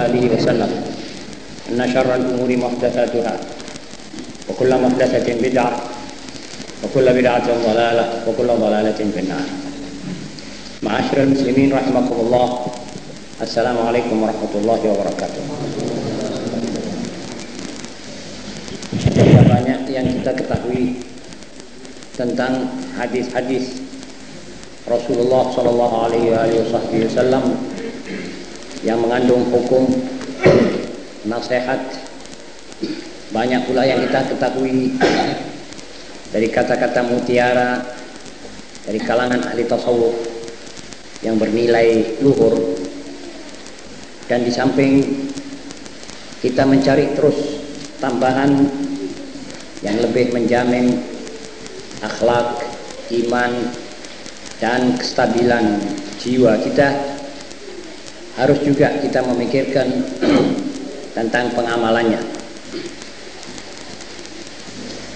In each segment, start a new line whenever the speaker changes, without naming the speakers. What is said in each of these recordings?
آله وسلم أن شر الأمور محدثاتها وكل محدثة بدعة وكل بدعة ضلالة وكل ضلالة في النار معاشر المسلمين رحمكم الله السلام عليكم ورحمة الله وبركاته Sudah banyak yang kita ketahui tentang hadis-hadis Rasulullah Sallallahu Alaihi Wasallam yang mengandung hukum nasihat. Banyak pula yang kita ketahui dari kata-kata mutiara dari kalangan ahli tasawuf yang bernilai luhur. Dan di samping kita mencari terus tambahan yang lebih menjamin akhlak, iman dan kestabilan jiwa kita harus juga kita memikirkan tentang pengamalannya.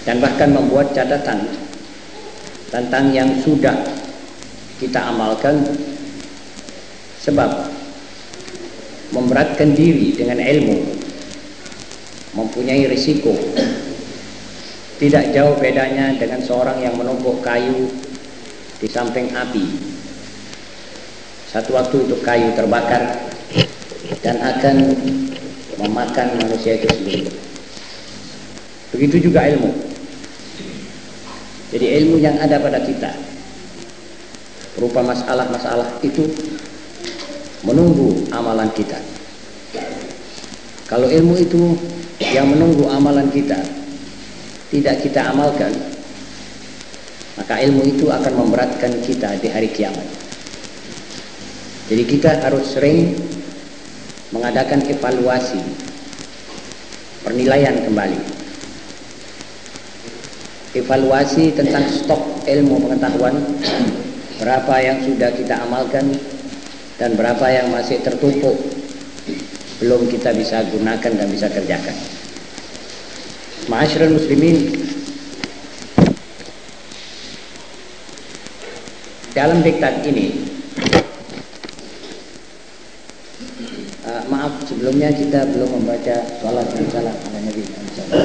Dan bahkan membuat catatan tentang yang sudah kita amalkan sebab memberatkan diri dengan ilmu mempunyai risiko. Tidak jauh bedanya dengan seorang yang menumpuk kayu di samping api satu waktu itu kayu terbakar dan akan memakan manusia itu sendiri begitu juga ilmu jadi ilmu yang ada pada kita berupa masalah-masalah itu menunggu amalan kita. Kalau ilmu itu yang menunggu amalan kita tidak kita amalkan, maka ilmu itu akan memberatkan kita di hari kiamat. Jadi kita harus sering mengadakan evaluasi, penilaian kembali. Evaluasi tentang stok ilmu pengetahuan berapa yang sudah kita amalkan dan berapa yang masih tertumpuk belum kita bisa gunakan dan bisa kerjakan. Ma'asyiral muslimin dalam diktat ini uh, maaf sebelumnya kita belum membaca sholat dan salam ala Nabi Muhammad SAW.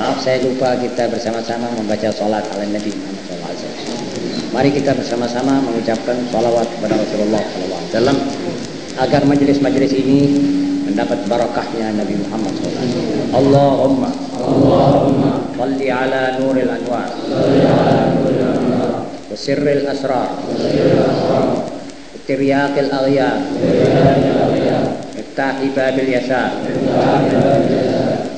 Maaf saya lupa kita bersama-sama membaca sholat ala Nabi Muhammad SAW. Mari kita bersama-sama mengucapkan sholawat kepada Rasulullah SAW agar majelis-majelis ini mendapat barakahnya Nabi Muhammad SAW. Allahumma Allahumma salli ala nuril anwar wa sirril asrar wa sirril asrar tiryaqil aghyar افتح باب اليسار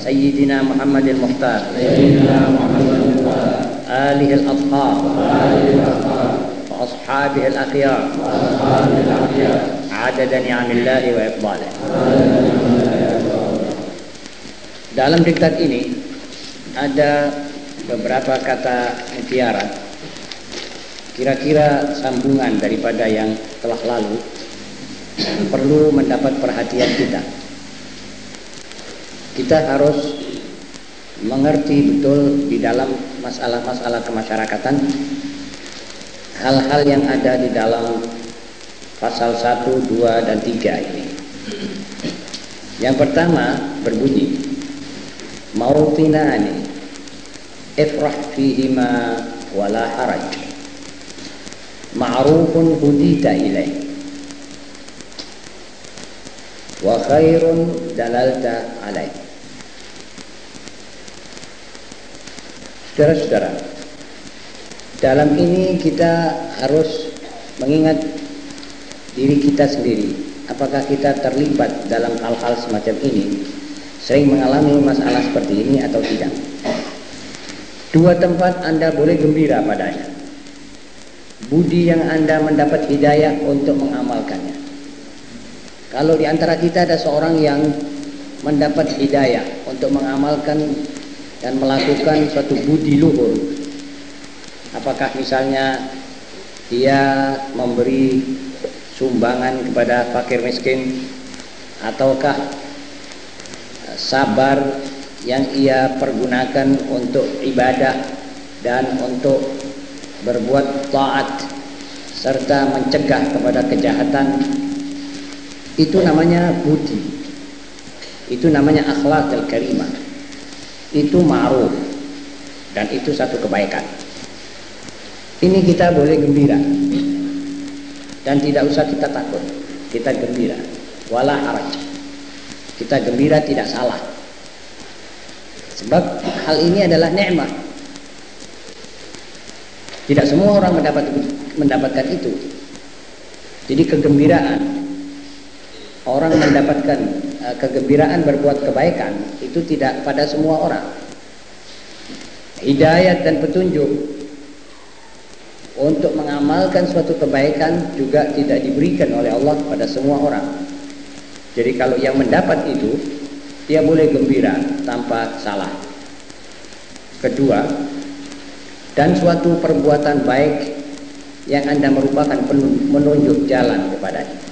سيدنا محمد المختار سيدنا محمد المختار آله الأطهار وأصحابه الأخيار وأصحابه الأخيار عدد نعم الله وإفضاله Dalam diktat ini ada beberapa kata mutiara kira-kira sambungan daripada yang telah lalu perlu mendapat perhatian kita. Kita harus mengerti betul di dalam masalah-masalah kemasyarakatan hal-hal yang ada di dalam pasal 1, 2, dan 3 ini. Yang pertama berbunyi mautinani ifrah fihima wala haraj ma'rufun hudita ilaih wa khairun dalalta alaih Saudara-saudara, dalam ini kita harus mengingat diri kita sendiri. Apakah kita terlibat dalam hal-hal semacam ini? Sering mengalami masalah seperti ini atau tidak? Dua tempat Anda boleh gembira padanya. Budi yang Anda mendapat hidayah untuk mengamalkannya. Kalau di antara kita ada seorang yang mendapat hidayah untuk mengamalkan dan melakukan suatu budi luhur apakah misalnya dia memberi sumbangan kepada fakir miskin ataukah sabar yang ia pergunakan untuk ibadah dan untuk berbuat taat serta mencegah kepada kejahatan itu namanya budi Itu namanya akhlak al-karimah. Itu ma'ruf dan itu satu kebaikan. Ini kita boleh gembira dan tidak usah kita takut. Kita gembira, wala haraj. Kita gembira tidak salah. Sebab hal ini adalah nikmat. Tidak semua orang mendapat mendapatkan itu. Jadi kegembiraan orang mendapatkan uh, kegembiraan berbuat kebaikan itu tidak pada semua orang. Hidayat dan petunjuk untuk mengamalkan suatu kebaikan juga tidak diberikan oleh Allah pada semua orang. Jadi kalau yang mendapat itu dia boleh gembira tanpa salah. Kedua, dan suatu perbuatan baik yang Anda merupakan menunjuk jalan kepadanya.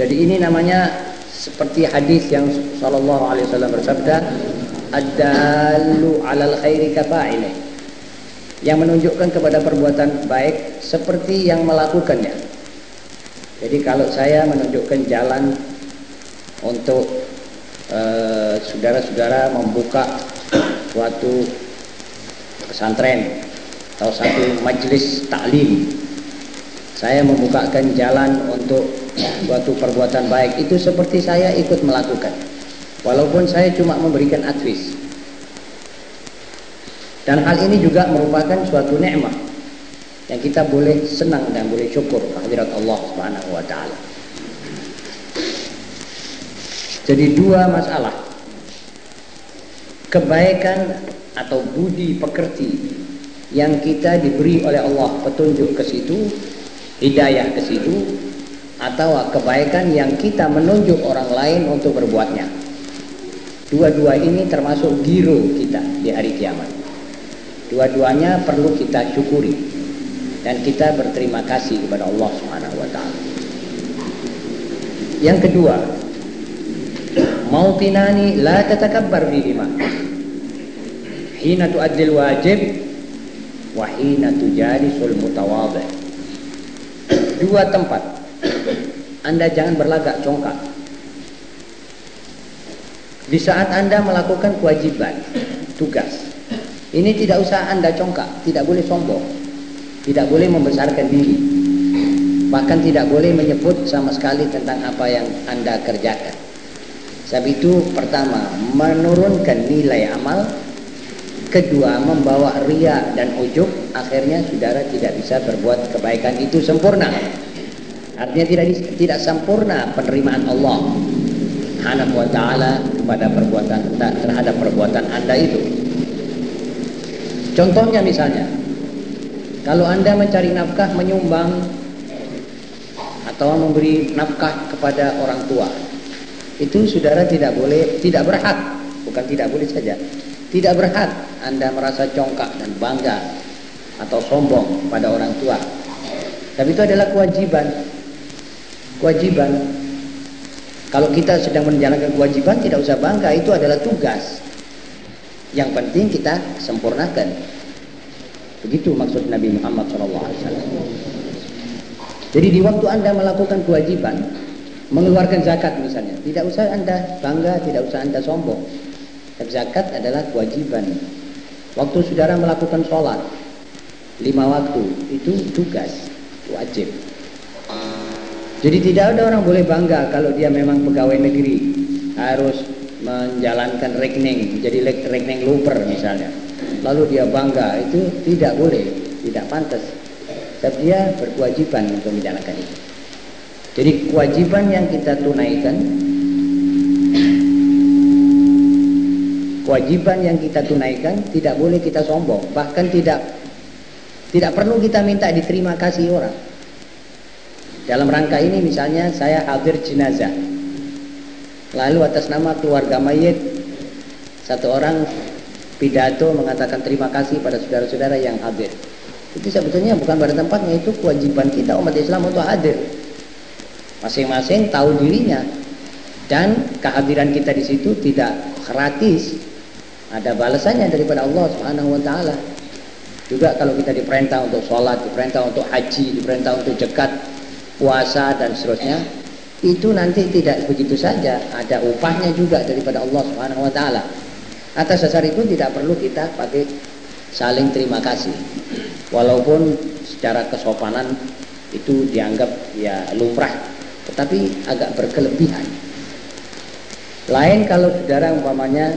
Jadi ini namanya seperti hadis yang sallallahu alaihi wasallam bersabda, "Ad-dallu 'alal khairi kafa'ilih." Yang menunjukkan kepada perbuatan baik seperti yang melakukannya. Jadi kalau saya menunjukkan jalan untuk eh, saudara-saudara uh, membuka suatu pesantren atau satu majelis taklim saya membukakan jalan untuk suatu perbuatan baik itu seperti saya ikut melakukan walaupun saya cuma memberikan advis dan hal ini juga merupakan suatu nikmat yang kita boleh senang dan boleh syukur kehadirat Allah Subhanahu wa taala. Jadi dua masalah. Kebaikan atau budi pekerti yang kita diberi oleh Allah petunjuk ke situ hidayah ke situ atau kebaikan yang kita menunjuk orang lain untuk berbuatnya. Dua-dua ini termasuk giro kita di hari kiamat. Dua-duanya perlu kita syukuri dan kita berterima kasih kepada Allah Subhanahu wa taala. Yang kedua, mautinani la tatakabbar bihima. Hina tu'addil wajib wa hina tujalisul mutawadhi dua tempat. Anda jangan berlagak congkak. Di saat Anda melakukan kewajiban tugas ini tidak usah Anda congkak tidak boleh sombong tidak boleh membesarkan diri bahkan tidak boleh menyebut sama sekali tentang apa yang Anda kerjakan. Sebab itu pertama menurunkan nilai amal Kedua, membawa ria dan ujub, akhirnya saudara tidak bisa berbuat kebaikan itu sempurna. Artinya tidak tidak sempurna penerimaan Allah Subhanahu wa taala kepada perbuatan terhadap perbuatan Anda itu. Contohnya misalnya, kalau Anda mencari nafkah menyumbang atau memberi nafkah kepada orang tua, itu saudara tidak boleh, tidak berhak, bukan tidak boleh saja, tidak berhak Anda merasa congkak dan bangga atau sombong pada orang tua. Tapi itu adalah kewajiban. Kewajiban. Kalau kita sedang menjalankan kewajiban tidak usah bangga, itu adalah tugas. Yang penting kita sempurnakan. Begitu maksud Nabi Muhammad SAW. Jadi di waktu Anda melakukan kewajiban, mengeluarkan zakat misalnya, tidak usah Anda bangga, tidak usah Anda sombong. Zakat adalah kewajiban. Waktu saudara melakukan sholat lima waktu itu tugas wajib. Jadi tidak ada orang boleh bangga kalau dia memang pegawai negeri harus menjalankan rekening jadi rekening luper misalnya. Lalu dia bangga itu tidak boleh, tidak pantas. Tapi dia berkewajiban untuk menjalankan itu. Jadi kewajiban yang kita tunaikan kewajiban yang kita tunaikan tidak boleh kita sombong. Bahkan tidak tidak perlu kita minta diterima kasih orang. Dalam rangka ini misalnya saya hadir jenazah. Lalu atas nama keluarga mayit satu orang pidato mengatakan terima kasih pada saudara-saudara yang hadir. Itu sebetulnya bukan pada tempatnya itu kewajiban kita umat Islam untuk hadir. Masing-masing tahu dirinya. Dan kehadiran kita di situ tidak gratis ada balasannya daripada Allah Subhanahu wa taala. Juga kalau kita diperintah untuk sholat, diperintah untuk haji, diperintah untuk jekat, puasa dan seterusnya, itu nanti tidak begitu saja, ada upahnya juga daripada Allah Subhanahu wa taala. Atas dasar itu tidak perlu kita pakai saling terima kasih. Walaupun secara kesopanan itu dianggap ya lumrah, tetapi agak berkelebihan. Lain kalau saudara umpamanya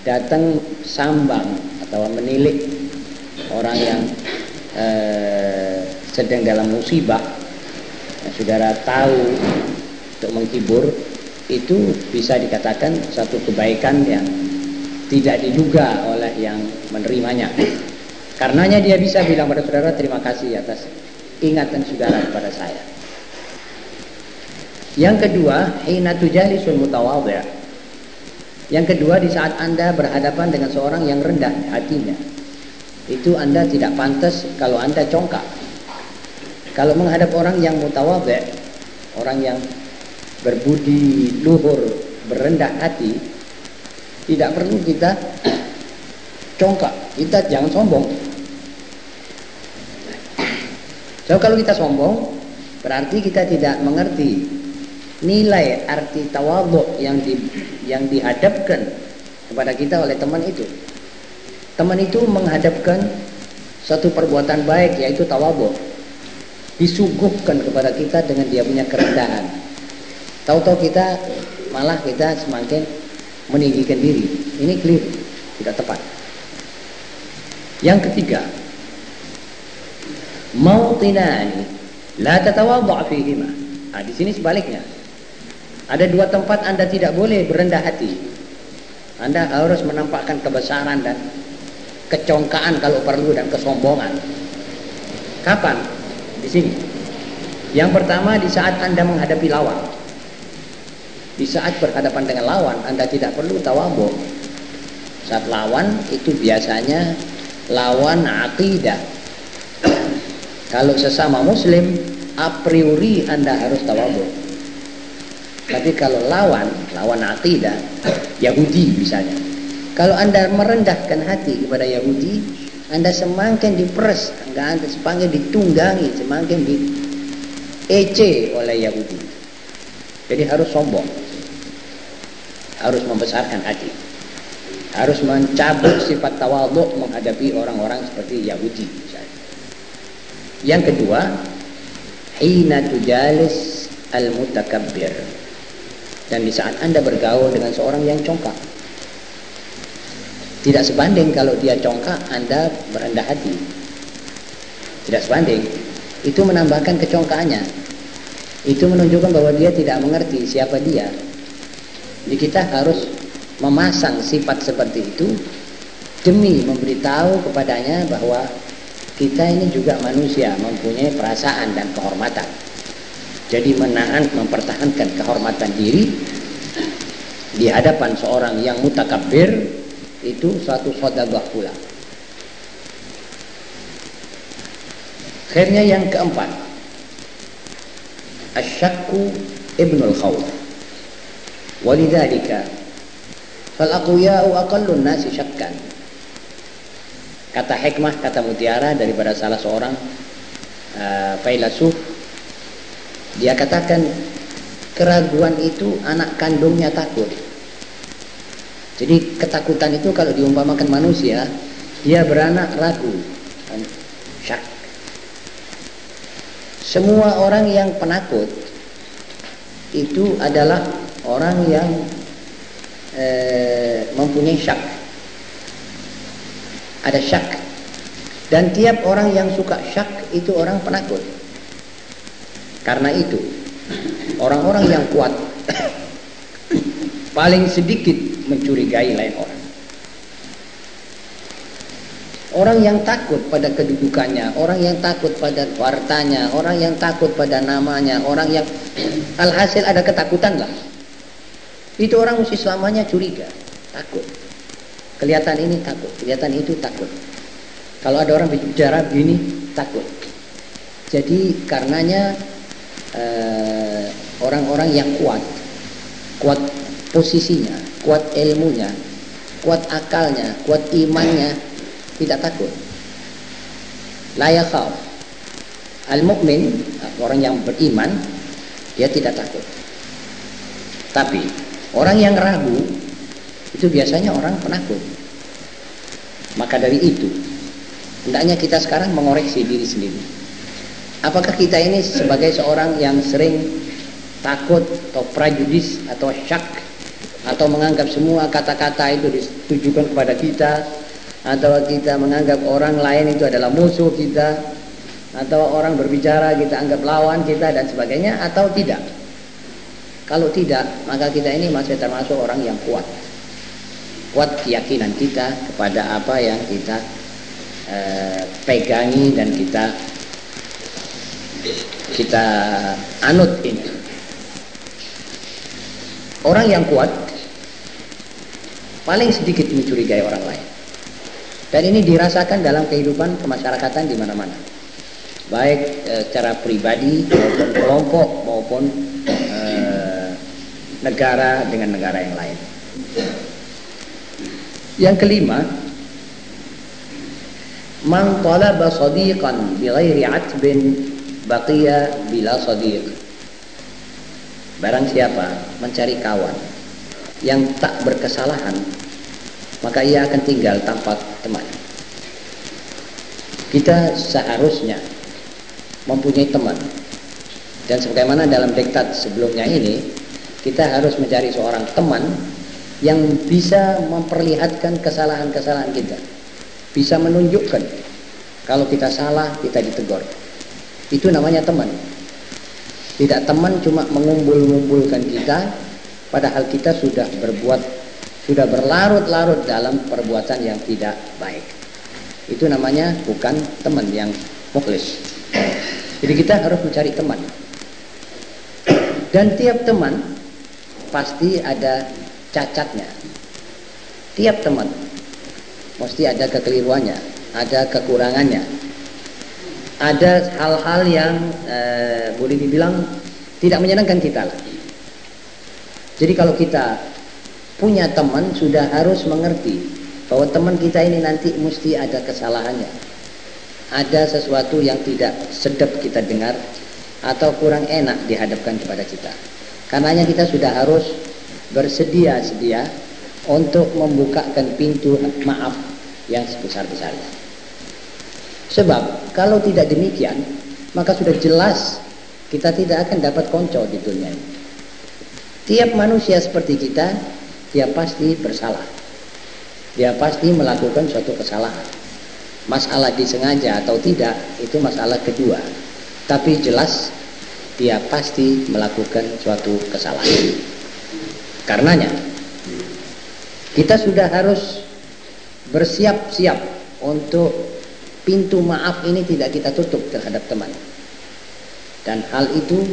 datang sambang atau menilik orang yang eh, sedang dalam musibah, saudara tahu untuk menghibur itu bisa dikatakan satu kebaikan yang tidak diduga oleh yang menerimanya. Karenanya dia bisa bilang pada saudara terima kasih atas ingatan saudara kepada saya. Yang kedua, hina tujalisul mutawadhi'. Yang kedua di saat Anda berhadapan dengan seorang yang rendah hatinya. Itu Anda tidak pantas kalau Anda congkak. Kalau menghadap orang yang mutawadhi', orang yang berbudi luhur, berendah hati, tidak perlu kita congkak, kita jangan sombong. So kalau kita sombong, berarti kita tidak mengerti nilai arti tawadhu yang di, yang dihadapkan kepada kita oleh teman itu. Teman itu menghadapkan satu perbuatan baik yaitu tawadhu. Disuguhkan kepada kita dengan dia punya kerendahan Tahu-tahu kita malah kita semakin meninggikan diri. Ini keliru, tidak tepat. Yang ketiga, mautinani la tatawadha fihima. Nah, di sini sebaliknya. Ada dua tempat Anda tidak boleh berendah hati. Anda harus menampakkan kebesaran dan kecongkaan kalau perlu dan kesombongan. Kapan? Di sini. Yang pertama di saat Anda menghadapi lawan. Di saat berhadapan dengan lawan, Anda tidak perlu tawabu. Saat lawan itu biasanya lawan akidah. Kalau sesama muslim, a priori Anda harus tawabu. Tapi kalau lawan, lawan akidah, Yahudi misalnya. Kalau Anda merendahkan hati kepada Yahudi, Anda semakin diperes, Anda semakin ditunggangi, semakin di ece oleh Yahudi. Jadi harus sombong harus membesarkan hati harus mencabut sifat tawaduk menghadapi orang-orang seperti Yahudi yang kedua hina tujalis al-mutakabbir dan di saat anda bergaul dengan seorang yang congkak tidak sebanding kalau dia congkak anda berendah hati. Tidak sebanding. Itu menambahkan kecongkaannya itu menunjukkan bahwa dia tidak mengerti siapa dia. Jadi kita harus memasang sifat seperti itu demi memberitahu kepadanya bahwa kita ini juga manusia mempunyai perasaan dan kehormatan. Jadi menahan, mempertahankan kehormatan diri di hadapan seorang yang mutakabbir itu suatu sodagah pula. Akhirnya yang keempat, asyakku ibnul khawf. Walidhalika fal aqwiya'u aqallun nasi syakkan. Kata hikmah, kata mutiara daripada salah seorang uh, filsuf dia katakan keraguan itu anak kandungnya takut. Jadi ketakutan itu kalau diumpamakan manusia, dia beranak ragu, syak. Semua orang yang penakut itu adalah orang yang eh, mempunyai syak. Ada syak. Dan tiap orang yang suka syak itu orang penakut karena itu orang-orang yang kuat paling sedikit mencurigai lain orang Orang yang takut pada kedudukannya, orang yang takut pada wartanya, orang yang takut pada namanya, orang yang alhasil ada ketakutan lah. Itu orang mesti selamanya curiga, takut. Kelihatan ini takut, kelihatan itu takut. Kalau ada orang bicara begini, takut. Jadi karenanya orang-orang uh, yang kuat, kuat posisinya, kuat ilmunya, kuat akalnya, kuat imannya, tidak takut. Layak Al-mu'min, orang yang beriman, dia tidak takut. Tapi orang yang ragu itu biasanya orang penakut. Maka dari itu, hendaknya kita sekarang mengoreksi diri sendiri. Apakah kita ini sebagai seorang yang sering takut atau prejudis atau syak atau menganggap semua kata-kata itu ditujukan kepada kita atau kita menganggap orang lain itu adalah musuh kita atau orang berbicara kita anggap lawan kita dan sebagainya atau tidak? Kalau tidak maka kita ini masih termasuk orang yang kuat. Kuat keyakinan kita kepada apa yang kita eh, pegangi dan kita kita anut ini. Orang yang kuat paling sedikit mencurigai orang lain. Dan ini dirasakan dalam kehidupan kemasyarakatan di mana-mana. Baik e, secara pribadi maupun kelompok maupun e, negara dengan negara yang lain. Yang kelima man talaba sadiqan bighairi atbin baqiya bila sadiq barang siapa mencari kawan yang tak berkesalahan maka ia akan tinggal tanpa teman. Kita seharusnya mempunyai teman. Dan sebagaimana dalam diktat sebelumnya ini kita harus mencari seorang teman yang bisa memperlihatkan kesalahan-kesalahan kita. Bisa menunjukkan kalau kita salah kita ditegur itu namanya teman. Tidak teman cuma mengumpul-ngumpulkan kita padahal kita sudah berbuat sudah berlarut-larut dalam perbuatan yang tidak baik. Itu namanya bukan teman yang mukhlis. Jadi kita harus mencari teman. Dan tiap teman pasti ada cacatnya. Tiap teman mesti ada kekeliruannya ada kekurangannya ada hal-hal yang eh, boleh dibilang tidak menyenangkan kita lah jadi kalau kita punya teman sudah harus mengerti bahwa teman kita ini nanti mesti ada kesalahannya. Ada sesuatu yang tidak sedap kita dengar atau kurang enak dihadapkan kepada kita. Karenanya kita sudah harus bersedia-sedia untuk membukakan pintu maaf yang sebesar-besarnya. Sebab kalau tidak demikian, maka sudah jelas kita tidak akan dapat konco di dunia. Tiap manusia seperti kita, dia pasti bersalah. Dia pasti melakukan suatu kesalahan. Masalah disengaja atau tidak, itu masalah kedua. Tapi jelas, dia pasti melakukan suatu kesalahan. Karenanya, kita sudah harus bersiap-siap untuk pintu maaf ini tidak kita tutup terhadap teman. Dan hal itu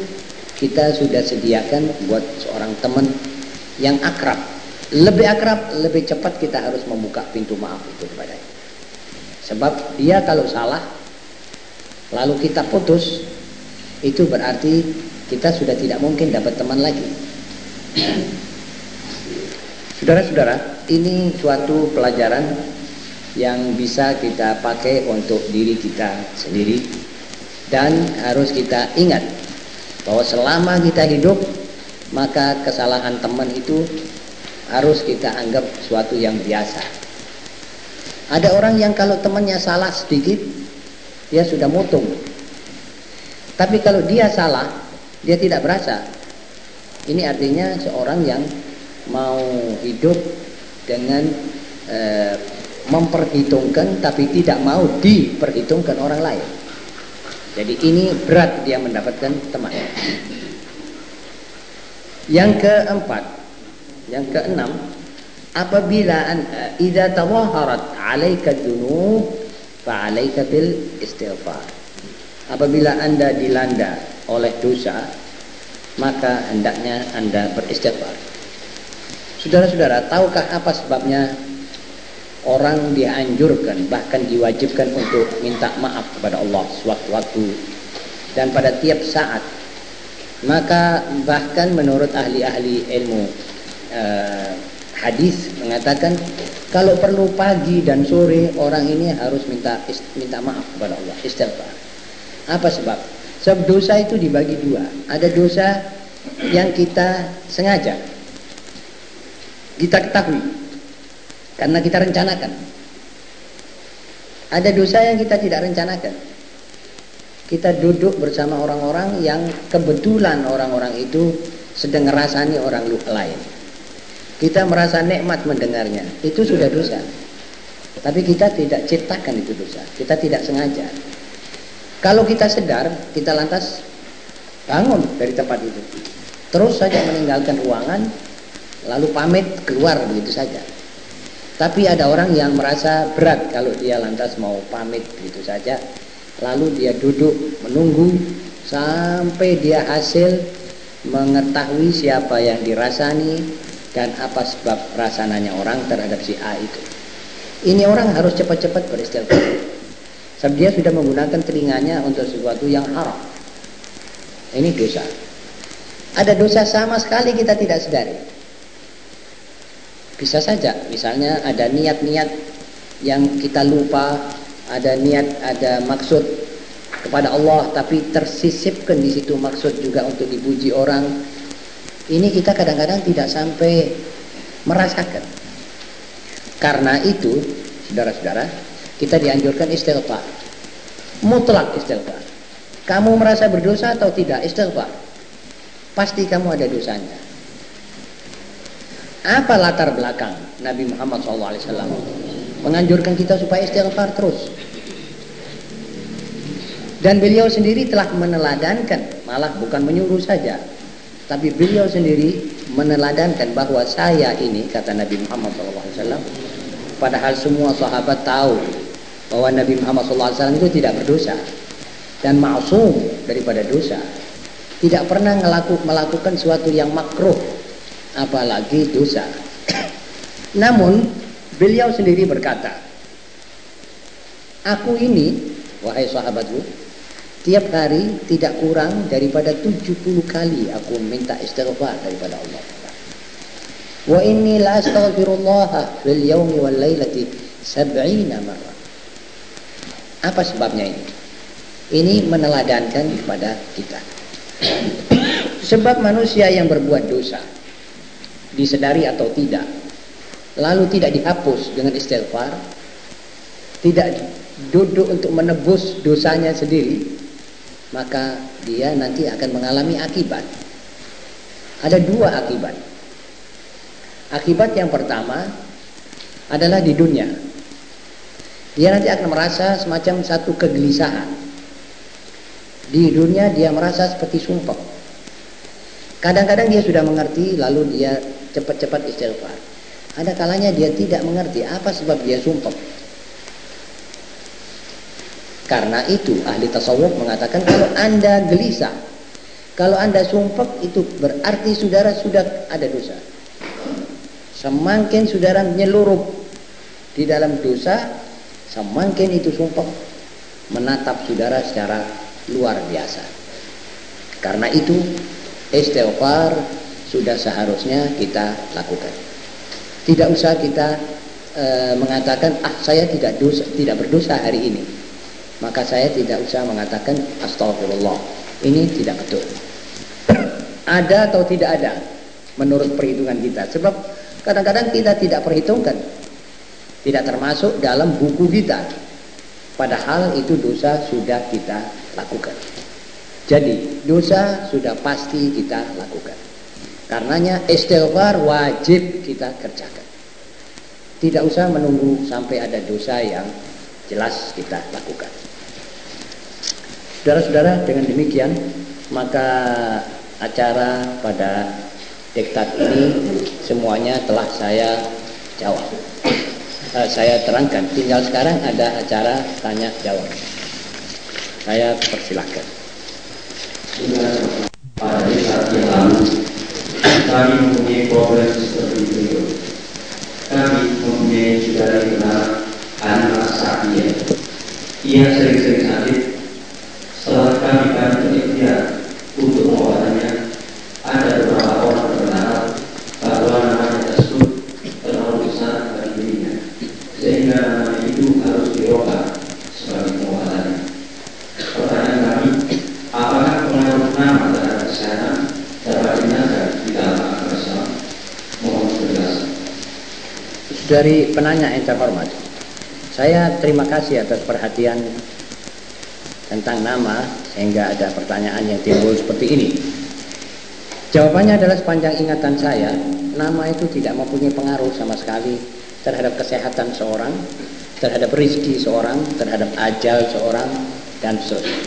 kita sudah sediakan buat seorang teman yang akrab. Lebih akrab, lebih cepat kita harus membuka pintu maaf itu kepadanya. Sebab dia kalau salah, lalu kita putus, itu berarti kita sudah tidak mungkin dapat teman lagi. Saudara-saudara, ini suatu pelajaran yang bisa kita pakai untuk diri kita sendiri dan harus kita ingat bahwa selama kita hidup maka kesalahan teman itu harus kita anggap suatu yang biasa. Ada orang yang kalau temannya salah sedikit, dia sudah mutung. Tapi kalau dia salah, dia tidak berasa. Ini artinya seorang yang mau hidup dengan e, memperhitungkan tapi tidak mau diperhitungkan orang lain. Jadi ini berat dia mendapatkan teman. Yang keempat, yang keenam, apabila idza tawaharat 'alaika dzunub fa 'alaika bil istighfar. Apabila Anda dilanda oleh dosa, maka hendaknya Anda beristighfar. Saudara-saudara, tahukah apa sebabnya orang dianjurkan bahkan diwajibkan untuk minta maaf kepada Allah sewaktu-waktu dan pada tiap saat. Maka bahkan menurut ahli-ahli ilmu uh, hadis mengatakan kalau perlu pagi dan sore orang ini harus minta minta maaf kepada Allah istighfar. Apa sebab? Sebab dosa itu dibagi dua. Ada dosa yang kita sengaja kita ketahui karena kita rencanakan. Ada dosa yang kita tidak rencanakan. Kita duduk bersama orang-orang yang kebetulan orang-orang itu sedang ngerasani orang lain. Kita merasa nikmat mendengarnya. Itu sudah dosa. Tapi kita tidak ciptakan itu dosa. Kita tidak sengaja. Kalau kita sedar, kita lantas bangun dari tempat itu. Terus saja meninggalkan ruangan, lalu pamit keluar begitu saja. Tapi ada orang yang merasa berat kalau dia lantas mau pamit begitu saja. Lalu dia duduk menunggu sampai dia hasil mengetahui siapa yang dirasani dan apa sebab rasananya orang terhadap si A itu. Ini orang harus cepat-cepat beristighfar. Sebab dia sudah menggunakan telinganya untuk sesuatu yang haram. Ini dosa. Ada dosa sama sekali kita tidak sadari. Bisa saja, misalnya ada niat-niat yang kita lupa, ada niat, ada maksud kepada Allah, tapi tersisipkan di situ maksud juga untuk dipuji orang. Ini kita kadang-kadang tidak sampai merasakan. Karena itu, saudara-saudara, kita dianjurkan istighfar. Mutlak istighfar. Kamu merasa berdosa atau tidak? Istighfar. Pasti kamu ada dosanya. Apa latar belakang Nabi Muhammad SAW menganjurkan kita supaya istighfar terus? Dan beliau sendiri telah meneladankan, malah bukan menyuruh saja, tapi beliau sendiri meneladankan bahwa saya ini kata Nabi Muhammad SAW, padahal semua sahabat tahu bahwa Nabi Muhammad SAW itu tidak berdosa dan maksum daripada dosa, tidak pernah melakukan sesuatu yang makruh apalagi dosa. Namun beliau sendiri berkata, Aku ini, wahai sahabatku, tiap hari tidak kurang daripada 70 kali aku minta istighfar daripada Allah. Wa inni la astaghfirullah fil yawmi wal lailati sab'ina marrah. Apa sebabnya ini? Ini meneladankan kepada kita. Sebab manusia yang berbuat dosa disedari atau tidak. Lalu tidak dihapus dengan istighfar tidak duduk untuk menebus dosanya sendiri maka dia nanti akan mengalami akibat. Ada dua akibat. Akibat yang pertama adalah di dunia. Dia nanti akan merasa semacam satu kegelisahan. Di dunia dia merasa seperti sumpah. Kadang-kadang dia sudah mengerti lalu dia cepat-cepat istighfar. Ada kalanya dia tidak mengerti apa sebab dia sumpah. Karena itu ahli tasawuf mengatakan kalau anda gelisah, kalau anda sumpah itu berarti saudara sudah ada dosa. Semakin saudara menyeluruh di dalam dosa, semakin itu sumpah menatap saudara secara luar biasa. Karena itu istighfar sudah seharusnya kita lakukan. Tidak usah kita e, mengatakan ah saya tidak dosa, tidak berdosa hari ini. Maka saya tidak usah mengatakan astagfirullah. Ini tidak betul. ada atau tidak ada menurut perhitungan kita. Sebab kadang-kadang kita tidak perhitungkan. Tidak termasuk dalam buku kita. Padahal itu dosa sudah kita lakukan. Jadi dosa sudah pasti kita lakukan. Karenanya istighfar wajib kita kerjakan. Tidak usah menunggu sampai ada dosa yang jelas kita lakukan. Saudara-saudara, dengan demikian maka acara pada diktat ini semuanya telah saya jawab. Uh, saya terangkan. Tinggal sekarang ada acara tanya jawab. Saya persilahkan. Saat kami mempunyai problem seperti itu. Kami mempunyai saudara yang benar anak Sakia. Ia sering-sering sakit. Setelah kami bantu ikhtiar untuk mengobatannya, ada beberapa orang terkenal bahwa namanya tersebut terlalu besar bagi dirinya, sehingga nama itu harus dirubah sebagai pengobatannya. Pertanyaan kami, apakah pengaruh nama terhadap kesehatan dapat dinaikkan di dalam Dari penanya yang terhormat, saya terima kasih atas perhatian tentang nama sehingga ada pertanyaan yang timbul seperti ini. Jawabannya adalah sepanjang ingatan saya, nama itu tidak mempunyai pengaruh sama sekali terhadap kesehatan seorang, terhadap rizki seorang, terhadap ajal seorang, dan seterusnya.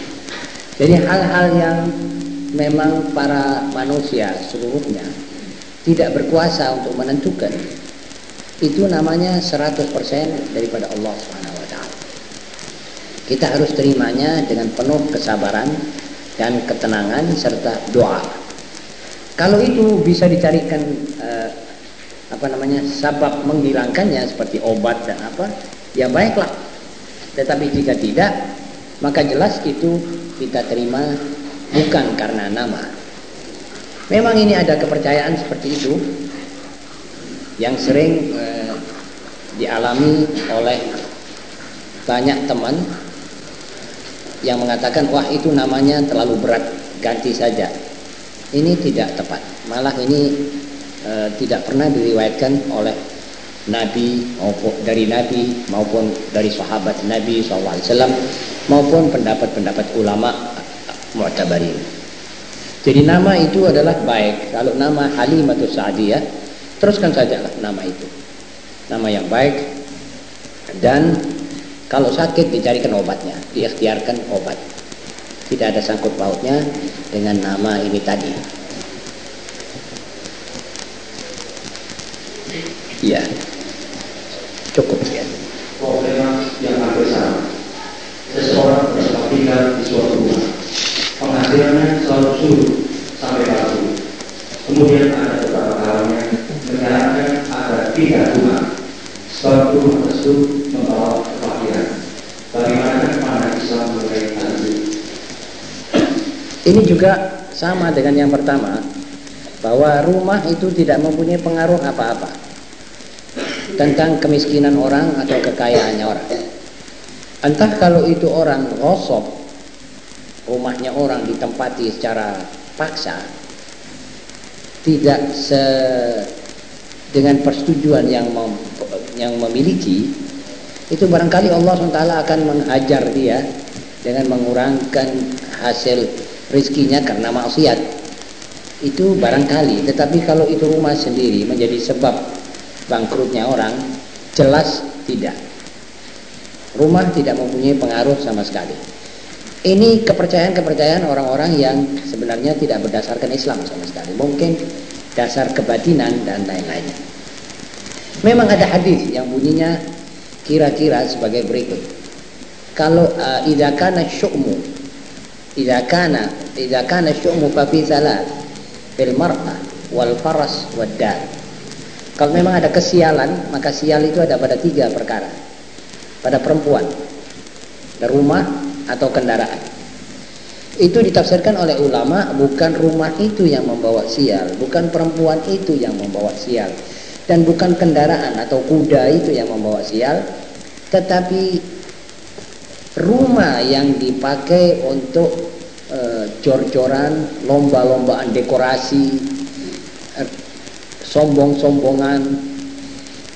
Jadi hal-hal yang memang para manusia seluruhnya tidak berkuasa untuk menentukan itu namanya 100% daripada Allah Subhanahu wa taala. Kita harus terimanya dengan penuh kesabaran dan ketenangan serta doa. Kalau itu bisa dicarikan eh, apa namanya sabab menghilangkannya seperti obat dan apa, ya baiklah. Tetapi jika tidak, maka jelas itu kita terima bukan karena nama. Memang ini ada kepercayaan seperti itu, yang sering eh, dialami oleh banyak teman yang mengatakan wah itu namanya terlalu berat ganti saja. Ini tidak tepat. Malah ini e, tidak pernah diriwayatkan oleh Nabi maupun dari Nabi maupun dari sahabat Nabi SAW maupun pendapat-pendapat ulama mu'tabarin. Jadi nama itu adalah baik. Kalau nama Halimatus Sa'diyah teruskan saja nama itu. Nama yang baik. Dan kalau sakit dicarikan obatnya. Diikhtiarkan obat. Tidak ada sangkut pautnya dengan nama ini tadi. Iya cukup ya
problema yang hampir sama. Seseorang bersama tinggal di suatu rumah. Penghasilannya selalu surut sampai pagi kemudian ada agar pindah rumah sebab rumah tersebut membawa kebahagiaan. Bagaimana pandangan Islam mengenai hal ini?
Ini juga sama dengan yang pertama bahwa rumah itu tidak mempunyai pengaruh apa-apa tentang kemiskinan orang atau kekayaannya orang. Entah kalau itu orang rosok, rumahnya orang ditempati secara paksa, tidak se dengan persetujuan yang mem, yang memiliki itu barangkali Allah SWT akan mengajar dia dengan mengurangkan hasil rizkinya karena maksiat. Itu barangkali tetapi kalau itu rumah sendiri menjadi sebab bangkrutnya orang jelas tidak. Rumah tidak mempunyai pengaruh sama sekali. Ini kepercayaan-kepercayaan orang-orang yang sebenarnya tidak berdasarkan Islam sama sekali. Mungkin dasar kebatinan dan lain-lainnya. Memang ada hadis yang bunyinya kira-kira sebagai berikut. Kalau uh, kana syu'mu idza kana kana syu'mu fa fi fil mar'ah wal faras wad dar. Kalau memang ada kesialan, maka sial itu ada pada tiga perkara. Pada perempuan, rumah atau kendaraan itu ditafsirkan oleh ulama bukan rumah itu yang membawa sial, bukan perempuan itu yang membawa sial, dan bukan kendaraan atau kuda itu yang membawa sial, tetapi rumah yang dipakai untuk e, jor-joran, lomba-lombaan dekorasi, e, sombong-sombongan,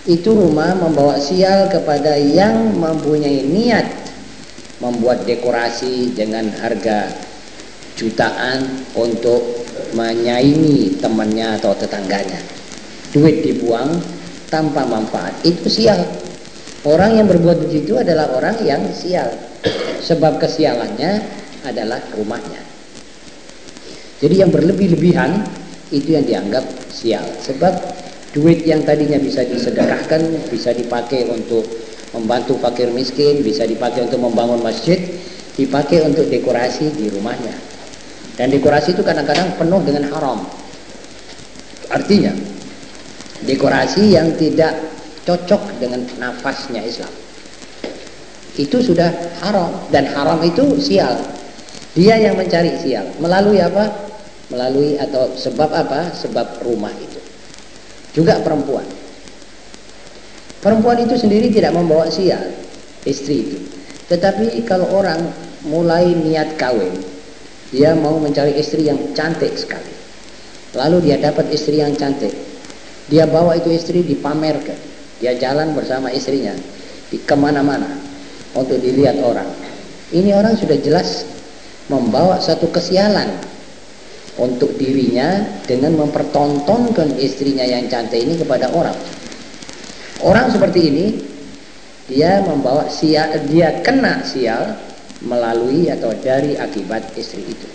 itu rumah membawa sial kepada yang mempunyai niat membuat dekorasi dengan harga jutaan untuk menyaingi temannya atau tetangganya. Duit dibuang tanpa manfaat. Itu sial. Orang yang berbuat begitu adalah orang yang sial. Sebab kesialannya adalah rumahnya. Jadi yang berlebih-lebihan itu yang dianggap sial. Sebab duit yang tadinya bisa disedekahkan, bisa dipakai untuk membantu fakir miskin, bisa dipakai untuk membangun masjid, dipakai untuk dekorasi di rumahnya. Dan dekorasi itu kadang-kadang penuh dengan haram. Artinya, dekorasi yang tidak cocok dengan nafasnya Islam. Itu sudah haram. Dan haram itu sial. Dia yang mencari sial. Melalui apa? Melalui atau sebab apa? Sebab rumah itu. Juga perempuan. Perempuan itu sendiri tidak membawa sial. Istri itu. Tetapi kalau orang mulai niat kawin dia mau mencari istri yang cantik sekali. Lalu dia dapat istri yang cantik. Dia bawa itu istri dipamerkan. Dia jalan bersama istrinya di ke mana-mana untuk dilihat orang. Ini orang sudah jelas membawa satu kesialan untuk dirinya dengan mempertontonkan istrinya yang cantik ini kepada orang. Orang seperti ini dia membawa sial, dia kena sial melalui atau dari akibat istri itu.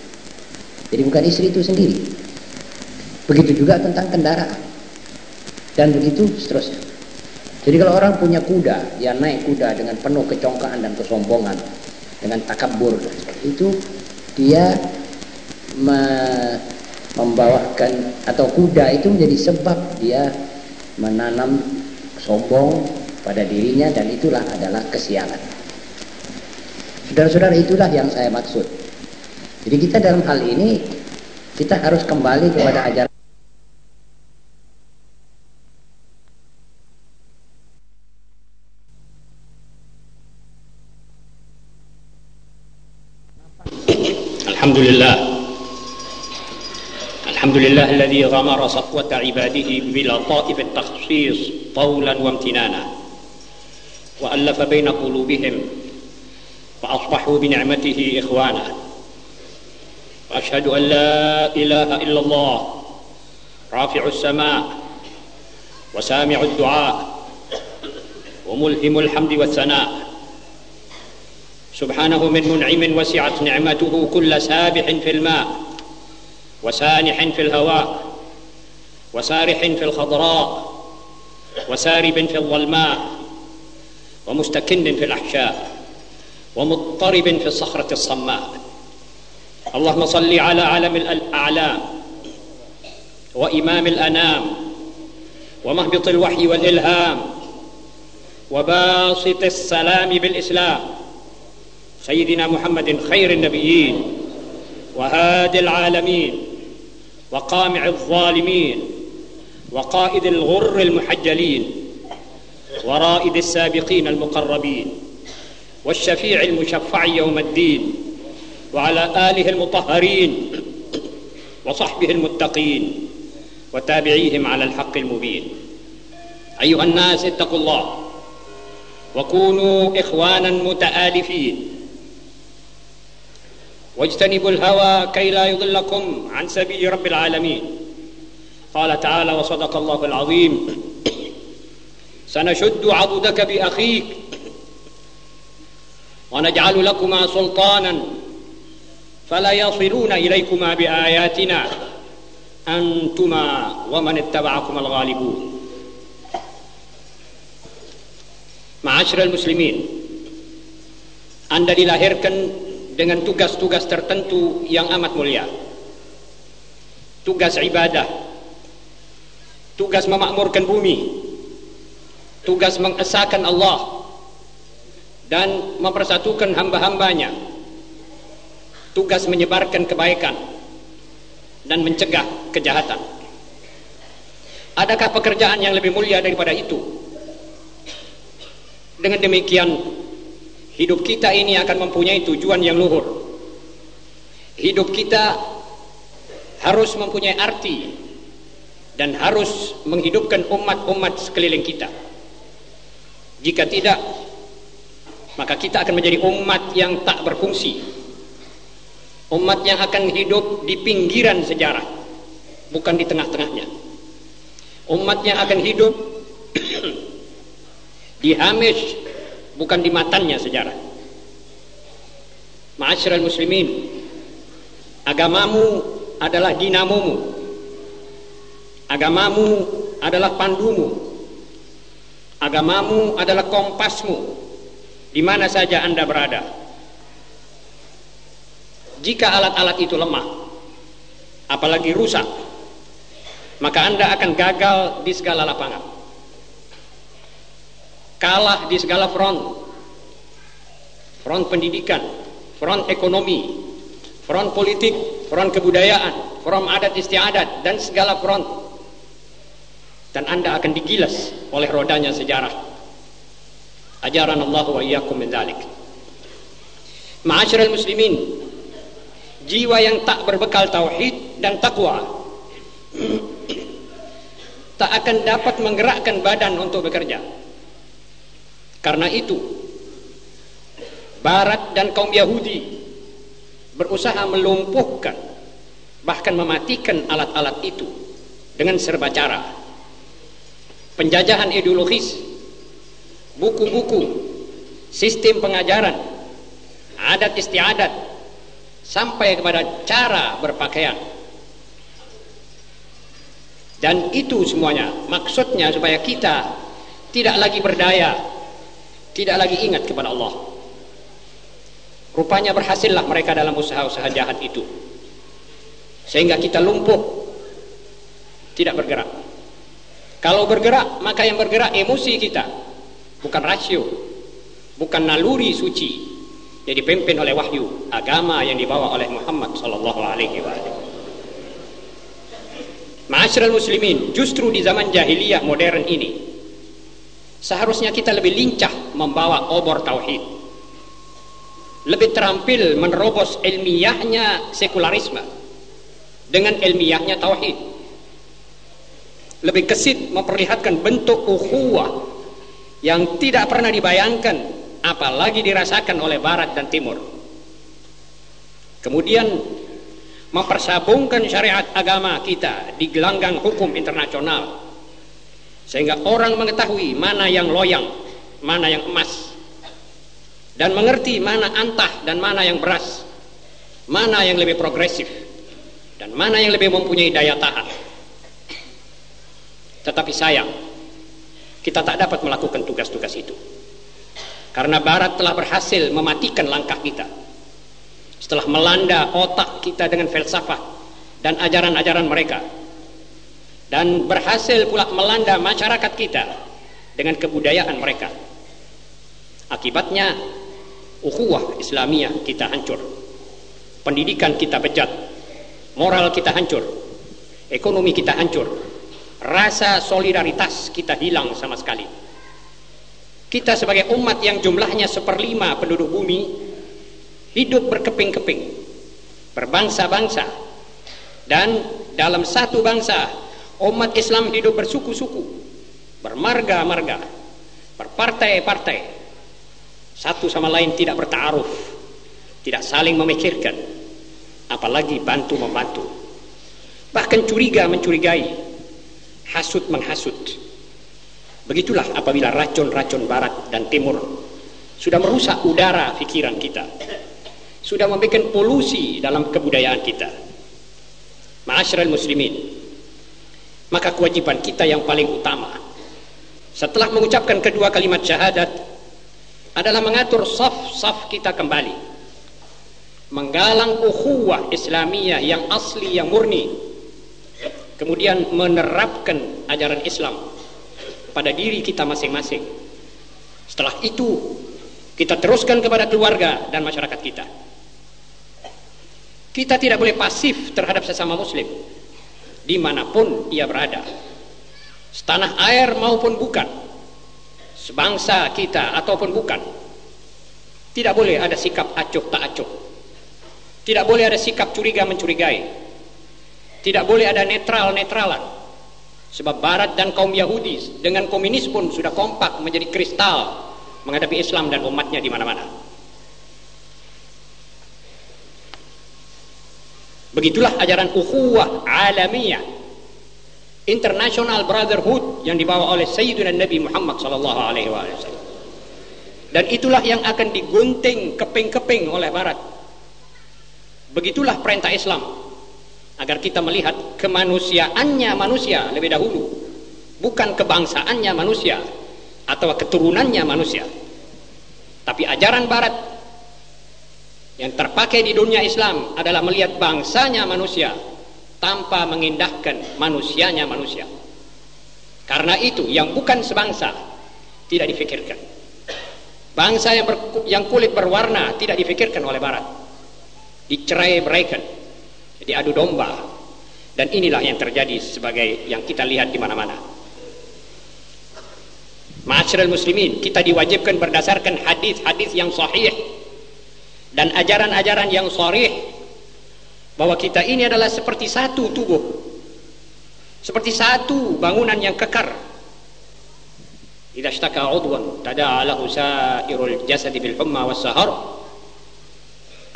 Jadi bukan istri itu sendiri. Begitu juga tentang kendaraan. Dan begitu seterusnya. Jadi kalau orang punya kuda, ya naik kuda dengan penuh kecongkaan dan kesombongan, dengan takabur itu, dia me membawakan atau kuda itu menjadi sebab dia menanam sombong pada dirinya dan itulah adalah kesialan. Saudara-saudara itulah yang saya maksud. Jadi kita dalam hal ini kita harus kembali kepada ajaran
Alhamdulillah الحمد لله الذي غمر صفوة عباده بلطائف التخصيص طولا وامتنانا وألف بين قلوبهم فأصبحوا بنعمته إخوانا. وأشهد أن لا إله إلا الله. رافع السماء. وسامع الدعاء. وملهم الحمد والثناء. سبحانه من منعم وسعت نعمته كل سابح في الماء. وسانح في الهواء. وسارح في الخضراء. وسارب في الظلماء. ومستكن في الأحشاء. ومضطرب في الصخرة الصماء. اللهم صل على علم الأعلام وإمام الأنام ومهبط الوحي والإلهام وباسط السلام بالإسلام. سيدنا محمد خير النبيين وهادي العالمين وقامع الظالمين وقائد الغر المحجلين ورائد السابقين المقربين. والشفيع المشفع يوم الدين وعلى آله المطهرين وصحبه المتقين وتابعيهم على الحق المبين. أيها الناس اتقوا الله وكونوا إخوانا متآلفين. واجتنبوا الهوى كي لا يضلكم عن سبيل رب العالمين. قال تعالى وصدق الله العظيم. سنشد عضدك بأخيك ونجعل لكما سلطانا فلا يصلون إليكما بآياتنا أنتما ومن اتبعكم الغالبون معاشر المسلمين Anda dilahirkan dengan tugas-tugas tertentu yang amat mulia. Tugas ibadah, tugas memakmurkan bumi, tugas mengesahkan Allah dan mempersatukan hamba-hambanya, tugas menyebarkan kebaikan dan mencegah kejahatan. Adakah pekerjaan yang lebih mulia daripada itu? Dengan demikian, Hidup kita ini akan mempunyai tujuan yang luhur. Hidup kita harus mempunyai arti dan harus menghidupkan umat-umat sekeliling kita. Jika tidak, maka kita akan menjadi umat yang tak berfungsi. Umat yang akan hidup di pinggiran sejarah, bukan di tengah-tengahnya. Umat yang akan hidup di hamish bukan di matanya sejarah. Ma'asyiral muslimin, agamamu adalah dinamomu. Agamamu adalah pandumu. Agamamu adalah kompasmu di mana saja Anda berada. Jika alat-alat itu lemah, apalagi rusak, maka Anda akan gagal di segala lapangan. Kalah di segala front. Front pendidikan front ekonomi front politik front kebudayaan front adat istiadat dan segala front. Dan anda akan digilas oleh rodanya sejarah Allah wa iyyakum min dzalik Ma'asyiral muslimin jiwa yang tak berbekal tauhid dan takwa tak akan dapat menggerakkan badan untuk bekerja. Karena itu, Barat dan kaum Yahudi berusaha melumpuhkan bahkan mematikan alat-alat itu dengan serba cara. Penjajahan ideologis, buku-buku, sistem pengajaran, adat istiadat, sampai kepada cara berpakaian. Dan itu semuanya maksudnya supaya kita tidak lagi berdaya, tidak lagi ingat kepada Allah. Rupanya berhasillah mereka dalam usaha-usaha jahat itu. Sehingga kita lumpuh, tidak bergerak. Kalau bergerak, maka yang bergerak emosi kita, bukan rasio, bukan naluri suci, yang dipimpin oleh wahyu agama yang dibawa oleh Muhammad sallallahu alaihi wasallam. Ma'asyiral muslimin, justru di zaman jahiliyah modern ini seharusnya kita lebih lincah membawa obor tauhid. Lebih terampil menerobos ilmiahnya sekularisme dengan ilmiahnya tauhid. Lebih kesit memperlihatkan bentuk ukhuwah yang tidak pernah dibayangkan apalagi dirasakan oleh barat dan timur. Kemudian mempersabungkan syariat agama kita di gelanggang hukum internasional sehingga orang mengetahui mana yang loyang mana yang emas dan mengerti mana antah dan mana yang beras mana yang lebih progresif dan mana yang lebih mempunyai daya tahan. Tetapi sayang kita tak dapat melakukan tugas-tugas itu karena barat telah berhasil mematikan langkah kita. Setelah melanda otak kita dengan filsafat dan ajaran-ajaran mereka. Dan berhasil pula melanda masyarakat kita dengan kebudayaan mereka. Akibatnya ukhuwah Islamiyah kita hancur. Pendidikan kita bejat. Moral kita hancur. Ekonomi kita hancur. Rasa solidaritas kita hilang sama sekali. Kita sebagai umat yang jumlahnya seperlima penduduk bumi hidup berkeping-keping, berbangsa-bangsa, dan dalam satu bangsa umat Islam hidup bersuku-suku, bermarga-marga, berpartai-partai, satu sama lain tidak bertaruh, tidak saling memikirkan, apalagi bantu membantu, bahkan curiga mencurigai, hasut menghasut. Begitulah apabila racun-racun barat dan timur sudah merusak udara pikiran kita. Sudah membuat polusi dalam kebudayaan kita. Ma'asyiral muslimin. Maka kewajiban kita yang paling utama setelah mengucapkan kedua kalimat syahadat adalah mengatur saf-saf kita kembali. Menggalang ukhuwah Islamiyah yang asli yang murni. Kemudian menerapkan ajaran Islam pada diri kita masing-masing. Setelah itu, kita teruskan kepada keluarga dan masyarakat kita. Kita tidak boleh pasif terhadap sesama muslim, di mana pun ia berada. Setanah air maupun bukan, sebangsa kita ataupun bukan. Tidak boleh ada sikap acuh tak acuh. Tidak boleh ada sikap curiga mencurigai. Tidak boleh ada netral-netralan. Sebab Barat dan kaum Yahudi dengan komunis pun sudah kompak menjadi kristal menghadapi Islam dan umatnya di mana-mana. Begitulah ajaran ukhuwah alamiah International Brotherhood yang dibawa oleh Sayyidina Nabi Muhammad sallallahu alaihi wasallam. Dan itulah yang akan digunting keping-keping oleh barat. Begitulah perintah Islam agar kita melihat kemanusiaannya manusia lebih dahulu. Bukan kebangsaannya manusia atau keturunannya manusia. Tapi ajaran barat yang terpakai di dunia Islam adalah melihat bangsanya manusia tanpa mengindahkan manusianya manusia. Karena itu yang bukan sebangsa tidak difikirkan. Bangsa yang, yang kulit berwarna tidak difikirkan oleh barat. Dicerai beraikan diadu domba. Dan inilah yang terjadi sebagai yang kita lihat di mana-mana. Ma'asyiral muslimin kita diwajibkan berdasarkan hadis-hadis yang sahih dan ajaran-ajaran yang sahih bahwa kita ini adalah seperti satu tubuh seperti satu bangunan yang kekar. Idza ishtaka 'udwan tada'a lahu sa'irul bil humma was sahar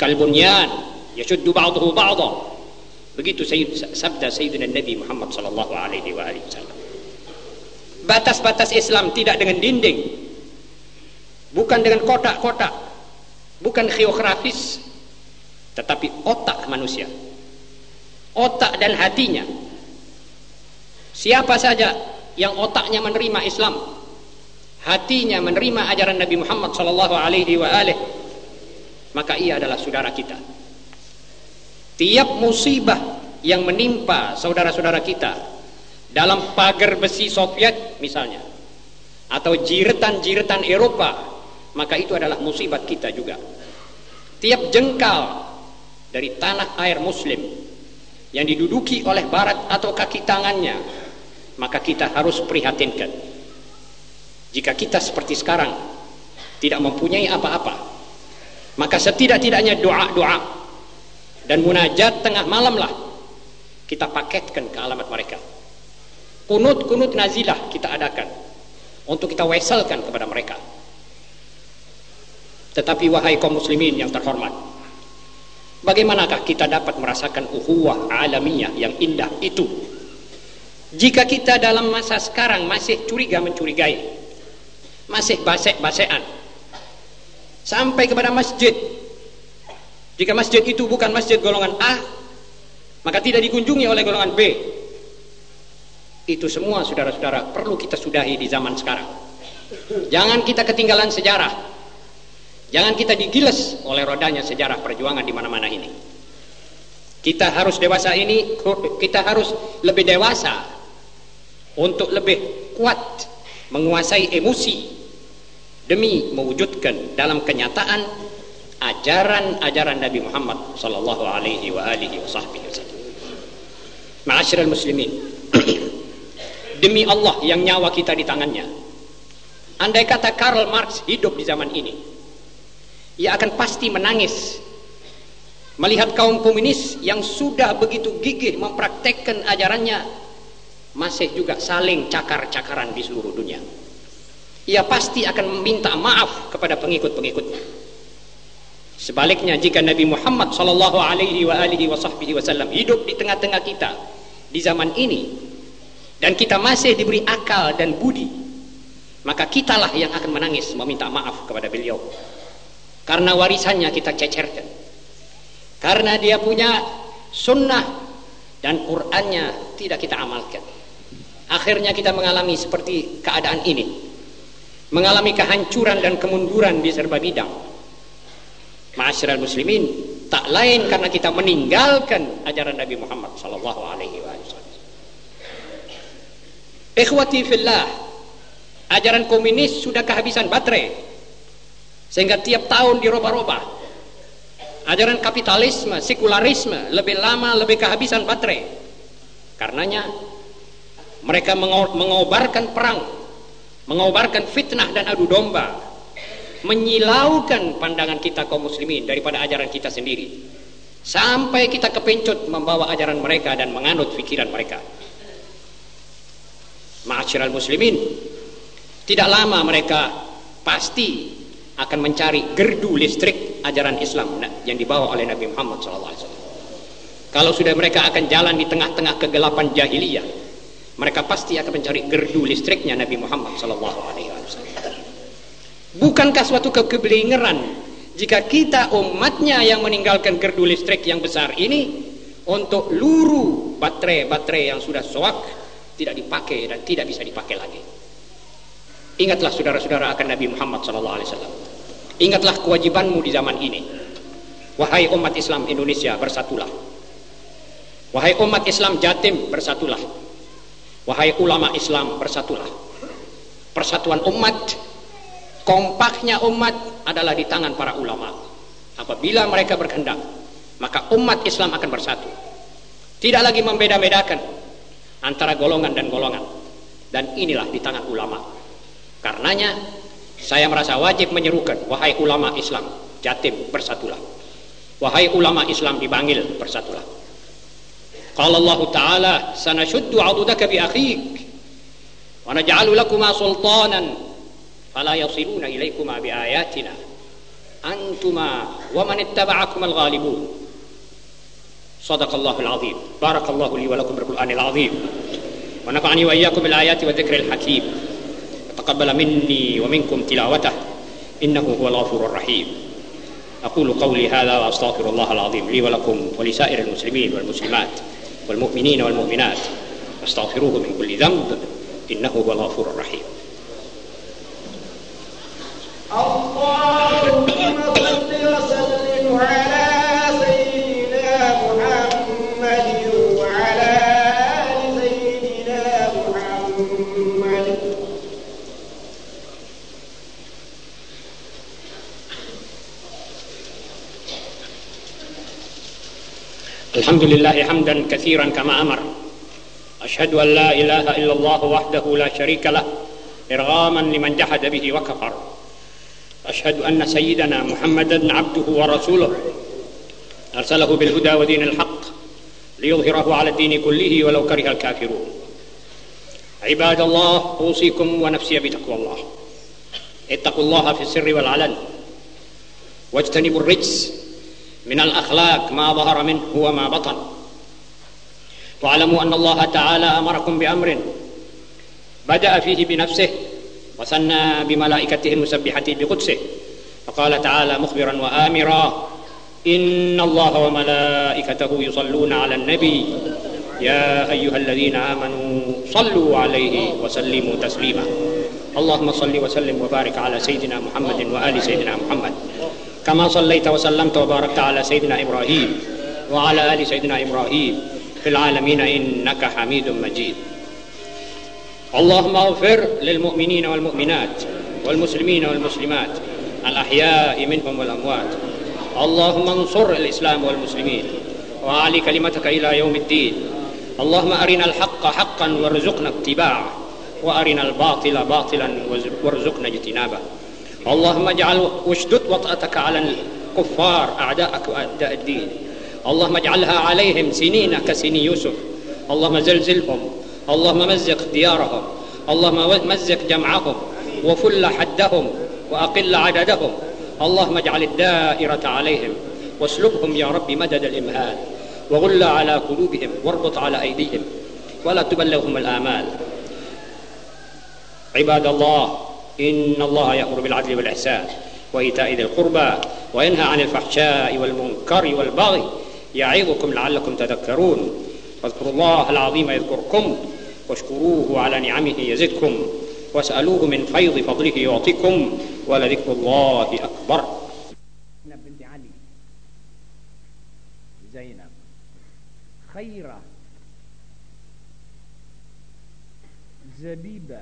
kal bunyan yashuddu ba'dahu ba'dha begitu sayyid sabda sayyidina nabi Muhammad sallallahu alaihi wa batas-batas Islam tidak dengan dinding. Bukan dengan kotak-kotak. Bukan geografis. Tetapi otak manusia. Otak dan hatinya. Siapa saja yang otaknya menerima Islam hatinya menerima ajaran Nabi Muhammad sallallahu alaihi wa alihi maka ia adalah saudara kita tiap musibah yang menimpa saudara-saudara kita dalam pagar besi Soviet misalnya atau jiretan-jiretan Eropa maka itu adalah musibah kita juga. Tiap jengkal dari tanah air muslim yang diduduki oleh barat atau kaki tangannya maka kita harus prihatinkan. Jika kita seperti sekarang tidak mempunyai apa-apa maka setidak-tidaknya doa-doa dan munajat tengah malam lah kita paketkan ke alamat mereka kunut-kunut nazilah kita adakan untuk kita weselkan kepada mereka tetapi wahai kaum muslimin yang terhormat Bagaimanakah kita dapat merasakan uhuwah alamiah yang indah itu? Jika kita dalam masa sekarang masih curiga mencurigai, masih basek-basean, sampai kepada masjid. Jika masjid itu bukan masjid golongan A, maka tidak dikunjungi oleh golongan B. Itu semua saudara-saudara perlu kita sudahi di zaman sekarang. Jangan kita ketinggalan sejarah. Jangan kita digiles oleh rodanya sejarah perjuangan di mana-mana ini. Kita harus dewasa ini, kita harus lebih dewasa untuk lebih kuat menguasai emosi demi mewujudkan dalam kenyataan ajaran-ajaran Nabi Muhammad sallallahu alaihi wa alihi wasallam. Ma'asyiral muslimin. demi Allah yang nyawa kita di tangannya. Andai kata Karl Marx hidup di zaman ini, ia akan pasti menangis melihat kaum komunis yang sudah begitu gigih mempraktekkan ajarannya masih juga saling cakar-cakaran di seluruh dunia ia pasti akan meminta maaf kepada pengikut-pengikutnya sebaliknya jika Nabi Muhammad sallallahu alaihi wa alihi wasallam hidup di tengah-tengah kita di zaman ini dan kita masih diberi akal dan budi maka kitalah yang akan menangis meminta maaf kepada beliau. Karena warisannya kita cecerkan. Karena dia punya sunnah dan Qur'annya tidak kita amalkan. Akhirnya kita mengalami seperti keadaan ini. Mengalami kehancuran dan kemunduran di serba bidang Ma'asyiral muslimin tak lain karena kita meninggalkan ajaran Nabi Muhammad sallallahu alaihi wasallam. Ikhwati fillah, ajaran komunis sudah kehabisan baterai sehingga tiap tahun diroba-roba. Ajaran kapitalisme sekularisme lebih lama lebih kehabisan baterai. Karenanya mereka mengobarkan perang mengobarkan fitnah dan adu domba menyilaukan pandangan kita kaum muslimin daripada ajaran kita sendiri sampai kita kepencut membawa ajaran mereka dan menganut pikiran mereka ma'asyiral muslimin tidak lama mereka pasti akan mencari gerdu listrik ajaran Islam yang dibawa oleh Nabi Muhammad SAW. Kalau sudah mereka akan jalan di tengah-tengah kegelapan jahiliyah, mereka pasti akan mencari gerdu listriknya Nabi Muhammad SAW. Bukankah suatu kekebelingeran jika kita umatnya yang meninggalkan gerdu listrik yang besar ini untuk luru baterai-baterai yang sudah soak tidak dipakai dan tidak bisa dipakai lagi. Ingatlah saudara-saudara akan Nabi Muhammad SAW. Ingatlah kewajibanmu di zaman ini. Wahai umat Islam Indonesia bersatulah. Wahai umat Islam Jatim bersatulah. Wahai ulama Islam bersatulah. Persatuan umat, kompaknya umat adalah di tangan para ulama. Apabila mereka berkehendak maka umat Islam akan bersatu. Tidak lagi membeda-bedakan antara golongan dan golongan. Dan inilah di tangan ulama. Karenanya saya merasa wajib menyerukan wahai ulama Islam jatim bersatulah. Wahai ulama Islam dipanggil bersatulah. Qala Allah taala sanashuddu adudaka bi akhik wa naj'alu lakuma sultanan فلا يصلون إليكما بآياتنا. أنتما ومن اتبعكما الغالبون. صدق الله العظيم. بارك الله لي ولكم بالقرآن العظيم. ونفعني وإياكم بالآيات والذكر الحكيم. وتقبل مني ومنكم تلاوته. إنه هو الغفور الرحيم. أقول قولي هذا وأستغفر الله العظيم لي ولكم ولسائر المسلمين والمسلمات والمؤمنين والمؤمنات. واستغفروه من كل ذنب. إنه هو الغفور الرحيم
اللهم صل وسلم على سيدنا محمد وعلى آل سيدنا محمد
الحمد لله حمدا كثيرا كما أمر. أشهد أن لا إله إلا الله وحده لا شريك له إرغاما لمن جحد به وكفر. أشهد أن سيدنا محمدا عبده ورسوله. أرسله بالهدى ودين الحق ليظهره على الدين كله ولو كره الكافرون. عباد الله أوصيكم ونفسي بتقوى الله. اتقوا الله في السر والعلن. واجتنبوا الرجس من الأخلاق ما ظهر منه وما بطن. واعلموا أن الله تعالى أمركم بأمر بدأ فيه بنفسه وثنى بملائكته المسبحة بقدسه. فقال تعالى مخبرا وآمرا إن الله وملائكته يصلون على النبي. يا أيها الذين آمنوا صلوا عليه وسلموا تسليما. اللهم صل وسلم وبارك على سيدنا محمد وآل سيدنا محمد. كما صليت وسلمت وباركت على سيدنا إبراهيم وعلى آل سيدنا إبراهيم في العالمين إنك حميد مجيد. اللهم اغفر للمؤمنين والمؤمنات والمسلمين والمسلمات الأحياء منهم والأموات. اللهم انصر الإسلام والمسلمين. وأعلي كلمتك إلى يوم الدين. اللهم أرنا الحق حقا وارزقنا اتباعه. وأرنا الباطل باطلا وارزقنا اجتنابه. اللهم اجعل واشدد وطأتك على الكفار أعداءك وأعداء الدين. اللهم اجعلها عليهم سنين كسني يوسف. اللهم زلزلهم اللهم مزق ديارهم. اللهم مزق جمعهم. وفل حدهم. وأقل عددهم. اللهم اجعل الدائرة عليهم. واسلبهم يا رب مدد الإمهال. وغل على قلوبهم. واربط على أيديهم. ولا تبلغهم الآمال. عباد الله إن الله يأمر بالعدل والإحسان وإيتاء ذي القربى وينهى عن الفحشاء والمنكر والبغي. يعظكم لعلكم تذكرون. فاذكروا الله العظيم يذكركم واشكروه على نعمه يزدكم واسألوه من فيض فضله يعطيكم ولذكر الله أكبر.
بنت علي زينب خيرة زبيبة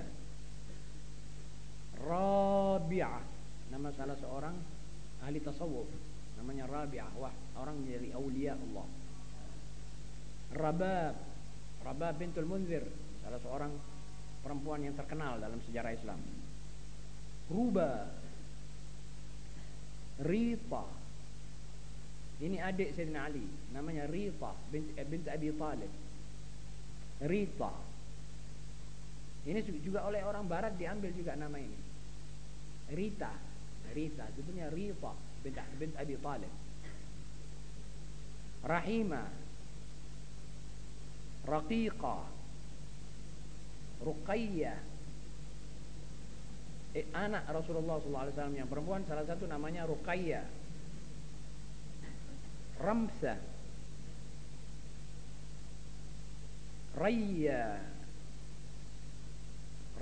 Rabi'ah nama salah seorang ahli tasawuf. Namanya Rabi'ah. Wah orang dari aulia Allah. Rabab. Rabab bintul Munzir salah seorang perempuan yang terkenal dalam sejarah Islam. Ruba. Rita. Ini adik Sayyidina Ali namanya Rita bint, eh, bint Abi Talib. Rita. Ini juga oleh orang barat diambil juga nama ini. Rita. Rita sebetulnya Rita bint, bint Abi Talib. Rahima Raqiqah. Ruqayyah. Eh, anak Rasulullah SAW yang perempuan salah satu namanya Ruqayyah. Ramsah. Raya,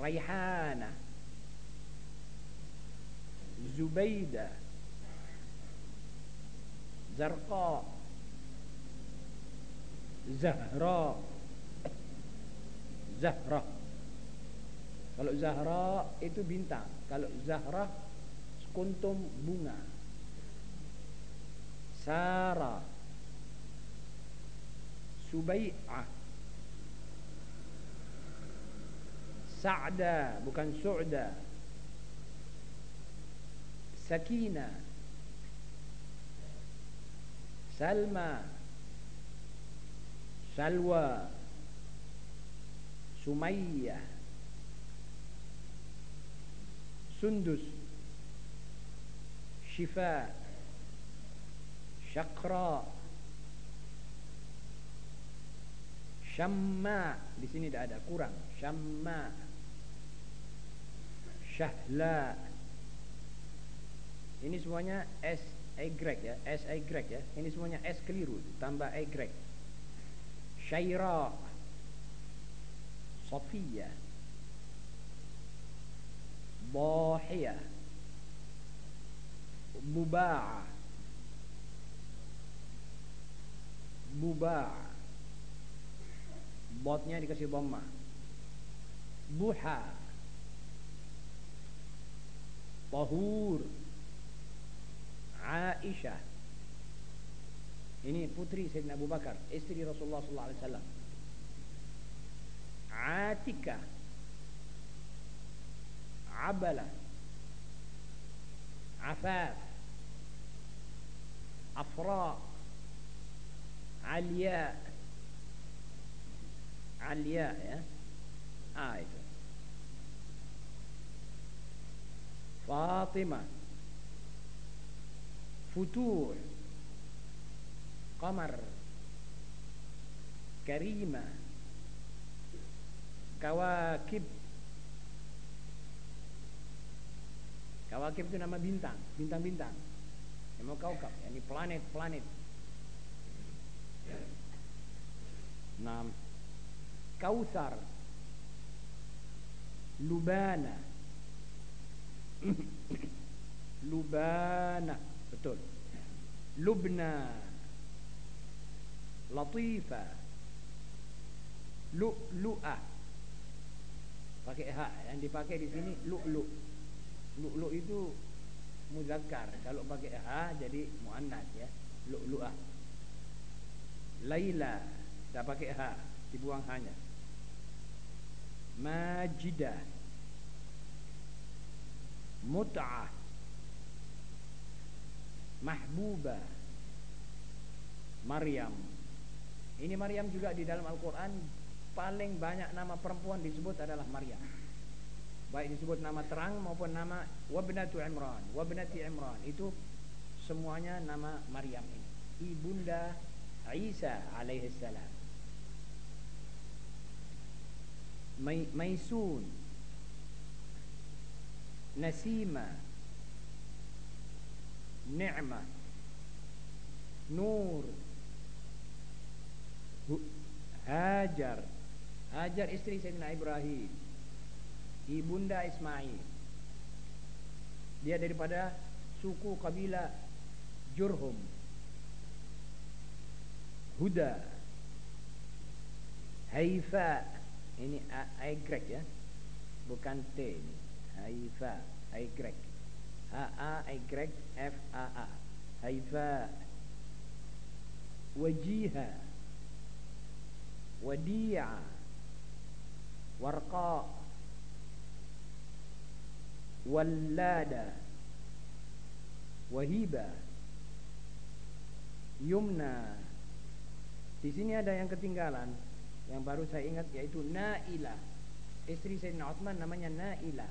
Raihana Zubaida, Zarqa. Zahra. Zahra. Kalau Zahra itu bintang, kalau Zahra kuntum bunga. Sara Subai'ah. Sa'da bukan Su'da. Sakina. Salma. Salwa. Sumayyah. Sundus. Shifa. Syakra Syamma di sini tidak ada kurang. Syamma Syahla ini semuanya S Y ya. S Y ya. Ini semuanya S keliru tambah Y Syaira Sofia Bahiyah Muba'a Muba'a Botnya dikasih bomba Buha Tahur Aisyah ini putri Sayyidina Abu Bakar istri Rasulullah sallallahu alaihi wasallam عاتكة عبلة عفاف عفراء علياء علياء آية فاطمة. فتوح. قمر. كريمة. Kawakib. Kawakib itu nama bintang Bintang-bintang. Nama kaukab Ini planet-planet. Enam Kausar. Lubana. Lubana. Betul. Lubna. Latifa. Lu'lu'ah Pakai hak Yang dipakai di sini Lu'lu' Lu'lu' itu Muzakkar. Kalau pakai ha jadi mu'annat ya. Lu'lu'ah Laila Tak pakai ha Dibuang hanya. Majidah Mut'ah. Mahbubah Maryam. Ini Maryam juga di dalam Al-Quran Paling banyak nama perempuan disebut adalah Maryam. Baik disebut nama terang maupun nama Wabnatu Imran Wabnati Imran. Itu semuanya nama Maryam ini. Ibunda Isa alaihissalam Maisun Nasima Ni'mah Nur Hajar Hajar istri Sayyidina Ibrahim. Ibunda Ismail. Dia daripada suku kabilah Jurhum. Huda. Haifa. Ini A grek ya. Bukan T ini. Haifa. I grek. H A Y F A A. Haifa. Wajiha. Wadi'a Warqa. Wallada. Wahiba. Yumna. Di sini ada yang ketinggalan. Yang baru saya ingat yaitu Na'ilah Istri Sayyidina Uthman namanya Na'ilah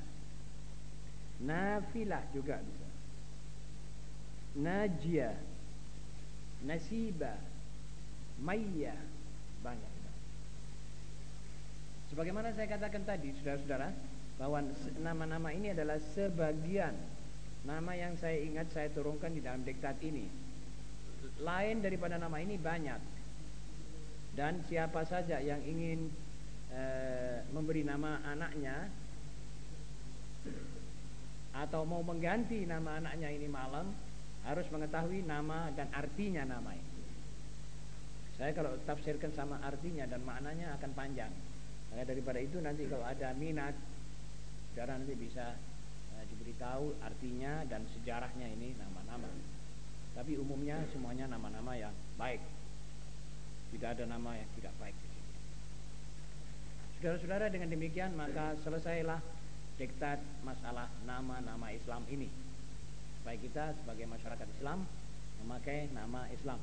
Nafilah juga bisa. Najia, Nasiba, Maya, banyak. Sebagaimana saya katakan tadi, saudara-saudara, bahwa nama-nama ini adalah sebagian nama yang saya ingat saya turunkan di dalam diktat ini. Lain daripada nama ini banyak. Dan siapa saja yang ingin uh, memberi nama anaknya atau mau mengganti nama anaknya ini malam harus mengetahui nama dan artinya nama itu. Saya kalau tafsirkan sama artinya dan maknanya akan panjang. Maka daripada itu nanti kalau ada minat, saudara nanti bisa uh, diberitahu artinya dan sejarahnya ini nama-nama. Tapi umumnya semuanya nama-nama yang baik. Tidak ada nama yang tidak baik. Saudara-saudara dengan demikian maka selesailah diktat masalah nama-nama Islam ini. Supaya kita sebagai masyarakat Islam memakai nama Islam.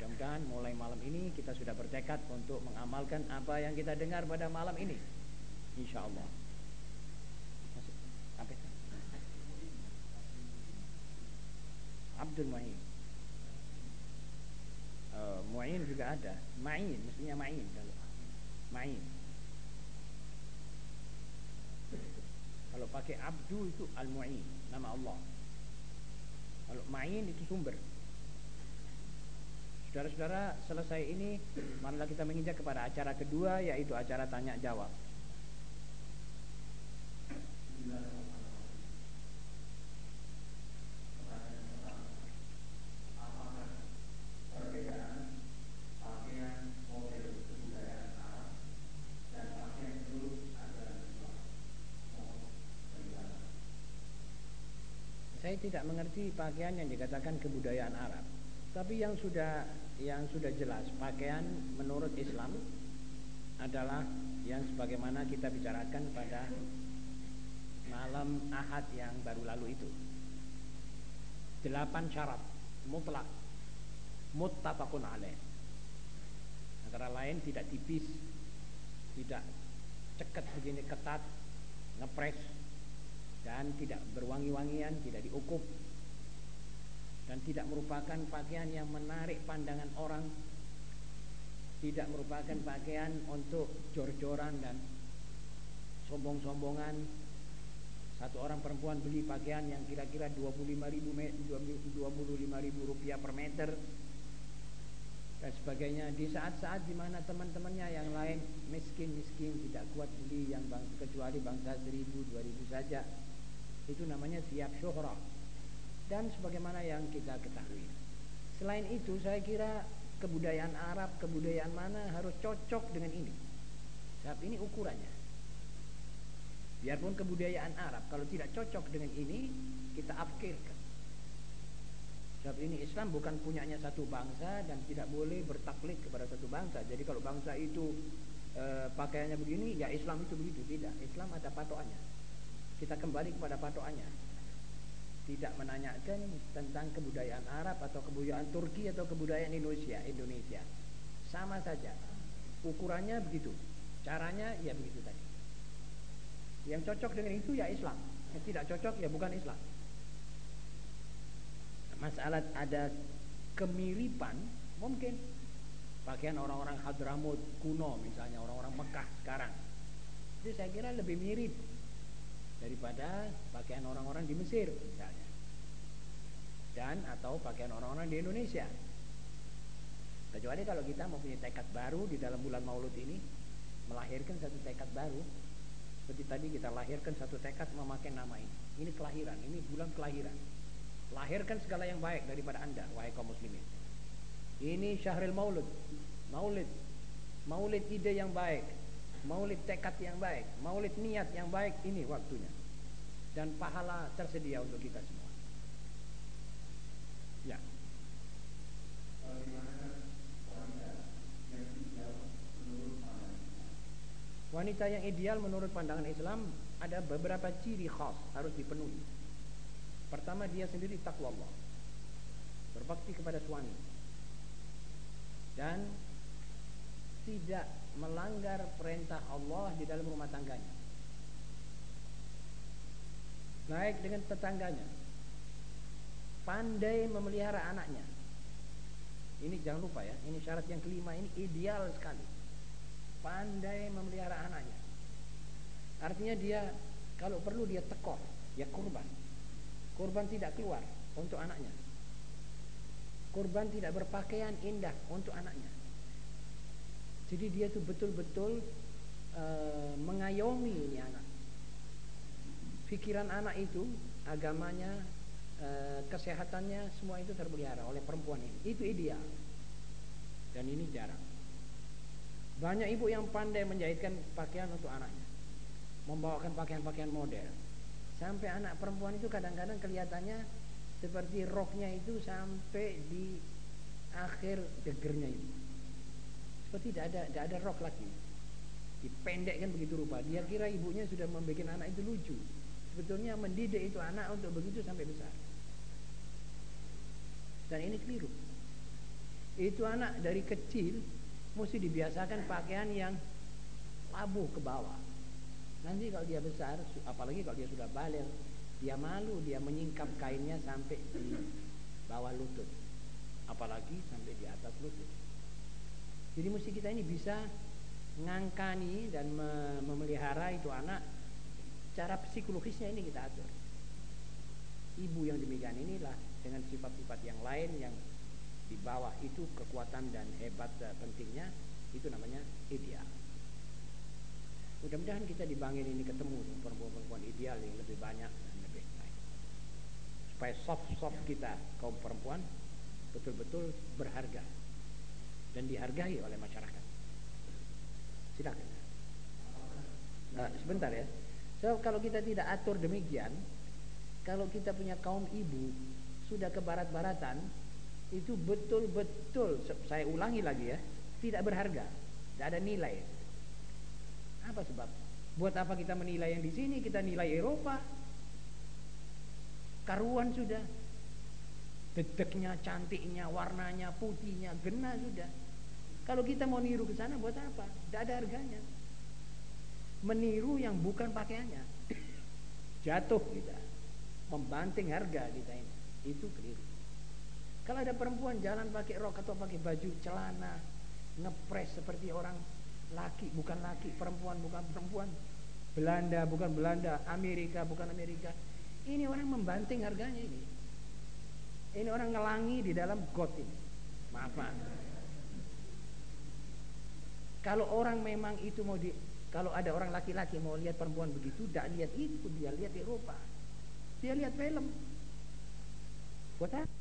Mudah-mudahan mulai malam ini kita sudah bertekad untuk mengamalkan apa yang kita dengar pada malam ini. Insya Allah. Apa itu? Abdul Mu'in. Uh, Mu'in juga ada. Ma'in, mestinya Ma'in kalau. Ma'in. Kalau pakai abdu itu al-mu'in, nama Allah. Kalau ma'in itu sumber. Saudara-saudara, selesai ini marilah kita menginjak kepada acara kedua yaitu acara tanya jawab. Saya tidak mengerti pakaian yang dikatakan kebudayaan Arab. Tapi yang sudah yang sudah jelas pakaian menurut Islam adalah yang sebagaimana kita bicarakan pada malam Ahad yang baru lalu itu. Delapan syarat mutlak muttafaqun alaih. Antara lain tidak tipis, tidak cekat begini ketat, ngepres dan tidak berwangi-wangian, tidak diukup dan tidak merupakan pakaian yang menarik pandangan orang. Tidak merupakan pakaian untuk jor-joran dan sombong-sombongan. Satu orang perempuan beli pakaian yang kira-kira 25 ribu, 25 ribu rupiah per meter. Dan sebagainya. Di saat-saat di mana teman-temannya yang lain miskin-miskin tidak kuat beli yang bang, kecuali bangsa seribu dua ribu saja. Itu namanya siap syuhrah dan sebagaimana yang kita ketahui. Selain itu saya kira kebudayaan Arab, kebudayaan mana harus cocok dengan ini. Sebab ini ukurannya. Biarpun kebudayaan Arab kalau tidak cocok dengan ini kita afkirkan. Sebab ini Islam bukan punyanya satu bangsa dan tidak boleh bertaklid kepada satu bangsa. Jadi kalau bangsa itu e, pakaiannya begini, ya Islam itu begitu. Tidak, Islam ada patokannya. Kita kembali kepada patokannya tidak menanyakan tentang kebudayaan Arab atau kebudayaan Turki atau kebudayaan Indonesia Indonesia. Sama saja. Ukurannya begitu. Caranya ya begitu tadi. Yang cocok dengan itu ya Islam. Yang tidak cocok ya bukan Islam. Masalah ada kemiripan mungkin. Pakaian orang-orang Hadramut kuno misalnya orang-orang Mekah sekarang. Itu saya kira lebih mirip daripada pakaian orang-orang di Mesir. Misalnya dan atau pakaian orang-orang di Indonesia. Kecuali kalau kita mau punya tekad baru di dalam bulan maulud ini melahirkan satu tekad baru seperti tadi kita lahirkan satu tekad memakai nama ini. Ini kelahiran, ini bulan kelahiran. Lahirkan segala yang baik daripada anda wahai kaum muslimin. Ini syahril maulud. Maulid. Maulid ide yang baik. Maulid tekad yang baik, maulid niat yang baik ini waktunya. Dan pahala tersedia untuk kita semua. Ya. Wanita yang ideal menurut pandangan Islam ada beberapa ciri khas harus dipenuhi. Pertama dia sendiri takwa Allah. Berbakti kepada suami. Dan tidak melanggar perintah Allah di dalam rumah tangganya. Baik dengan tetangganya. Pandai memelihara anaknya. Ini jangan lupa ya, ini syarat yang kelima ini ideal sekali. Pandai memelihara anaknya. Artinya dia kalau perlu dia tekor, ya kurban. Kurban tidak keluar untuk anaknya. Kurban tidak berpakaian indah untuk anaknya jadi dia tuh betul-betul uh, mengayomi ini anak. Pikiran anak itu, agamanya, uh, kesehatannya, semua itu terpelihara oleh perempuan ini. Itu ideal. Dan ini jarang. Banyak ibu yang pandai menjahitkan pakaian untuk anaknya. Membawakan pakaian-pakaian model. Sampai anak perempuan itu kadang-kadang kelihatannya seperti roknya itu sampai di akhir gegernya itu. Oh tidak ada, tidak ada rok lagi. Dipendekkan begitu rupa. Dia kira ibunya sudah membuat anak itu lucu. Sebetulnya mendidik itu anak untuk begitu sampai besar. Dan ini keliru. Itu anak dari kecil mesti dibiasakan pakaian yang labuh ke bawah. Nanti kalau dia besar, apalagi kalau dia sudah balik, dia malu, dia menyingkap kainnya sampai di bawah lutut. Apalagi sampai di atas lutut. Jadi mesti kita ini bisa ngangkani dan memelihara itu anak cara psikologisnya ini kita atur. Ibu yang demikian inilah dengan sifat-sifat yang lain yang di bawah itu kekuatan dan hebat uh, pentingnya itu namanya ideal. Mudah-mudahan kita di Bangil ini ketemu perempuan-perempuan ideal yang lebih banyak dan lebih baik. Supaya soft-soft kita kaum perempuan betul-betul berharga dan dihargai oleh masyarakat. Silakan. Nah, sebentar ya. So kalau kita tidak atur demikian, kalau kita punya kaum ibu sudah ke barat-baratan, itu betul-betul saya ulangi lagi ya tidak berharga tidak ada nilai. Apa sebab? Buat apa kita menilai yang di sini kita nilai Eropa? Karuan sudah. Dedeknya cantiknya warnanya putihnya gena sudah. Kalau kita mau niru ke sana buat apa? Tidak ada harganya. Meniru yang bukan pakaiannya. Jatuh kita. Membanting harga kita ini itu keliru kalau ada perempuan jalan pakai rok atau pakai baju celana, ngepres seperti orang laki, bukan laki, perempuan bukan perempuan. Belanda bukan Belanda, Amerika bukan Amerika. Ini orang membanting harganya ini. Ini orang ngelangi di dalam got ini. Maaf, maaf. Kalau orang memang itu mau di kalau ada orang laki-laki mau lihat perempuan begitu, tidak lihat itu, dia lihat Eropa. Dia lihat film. Buat apa?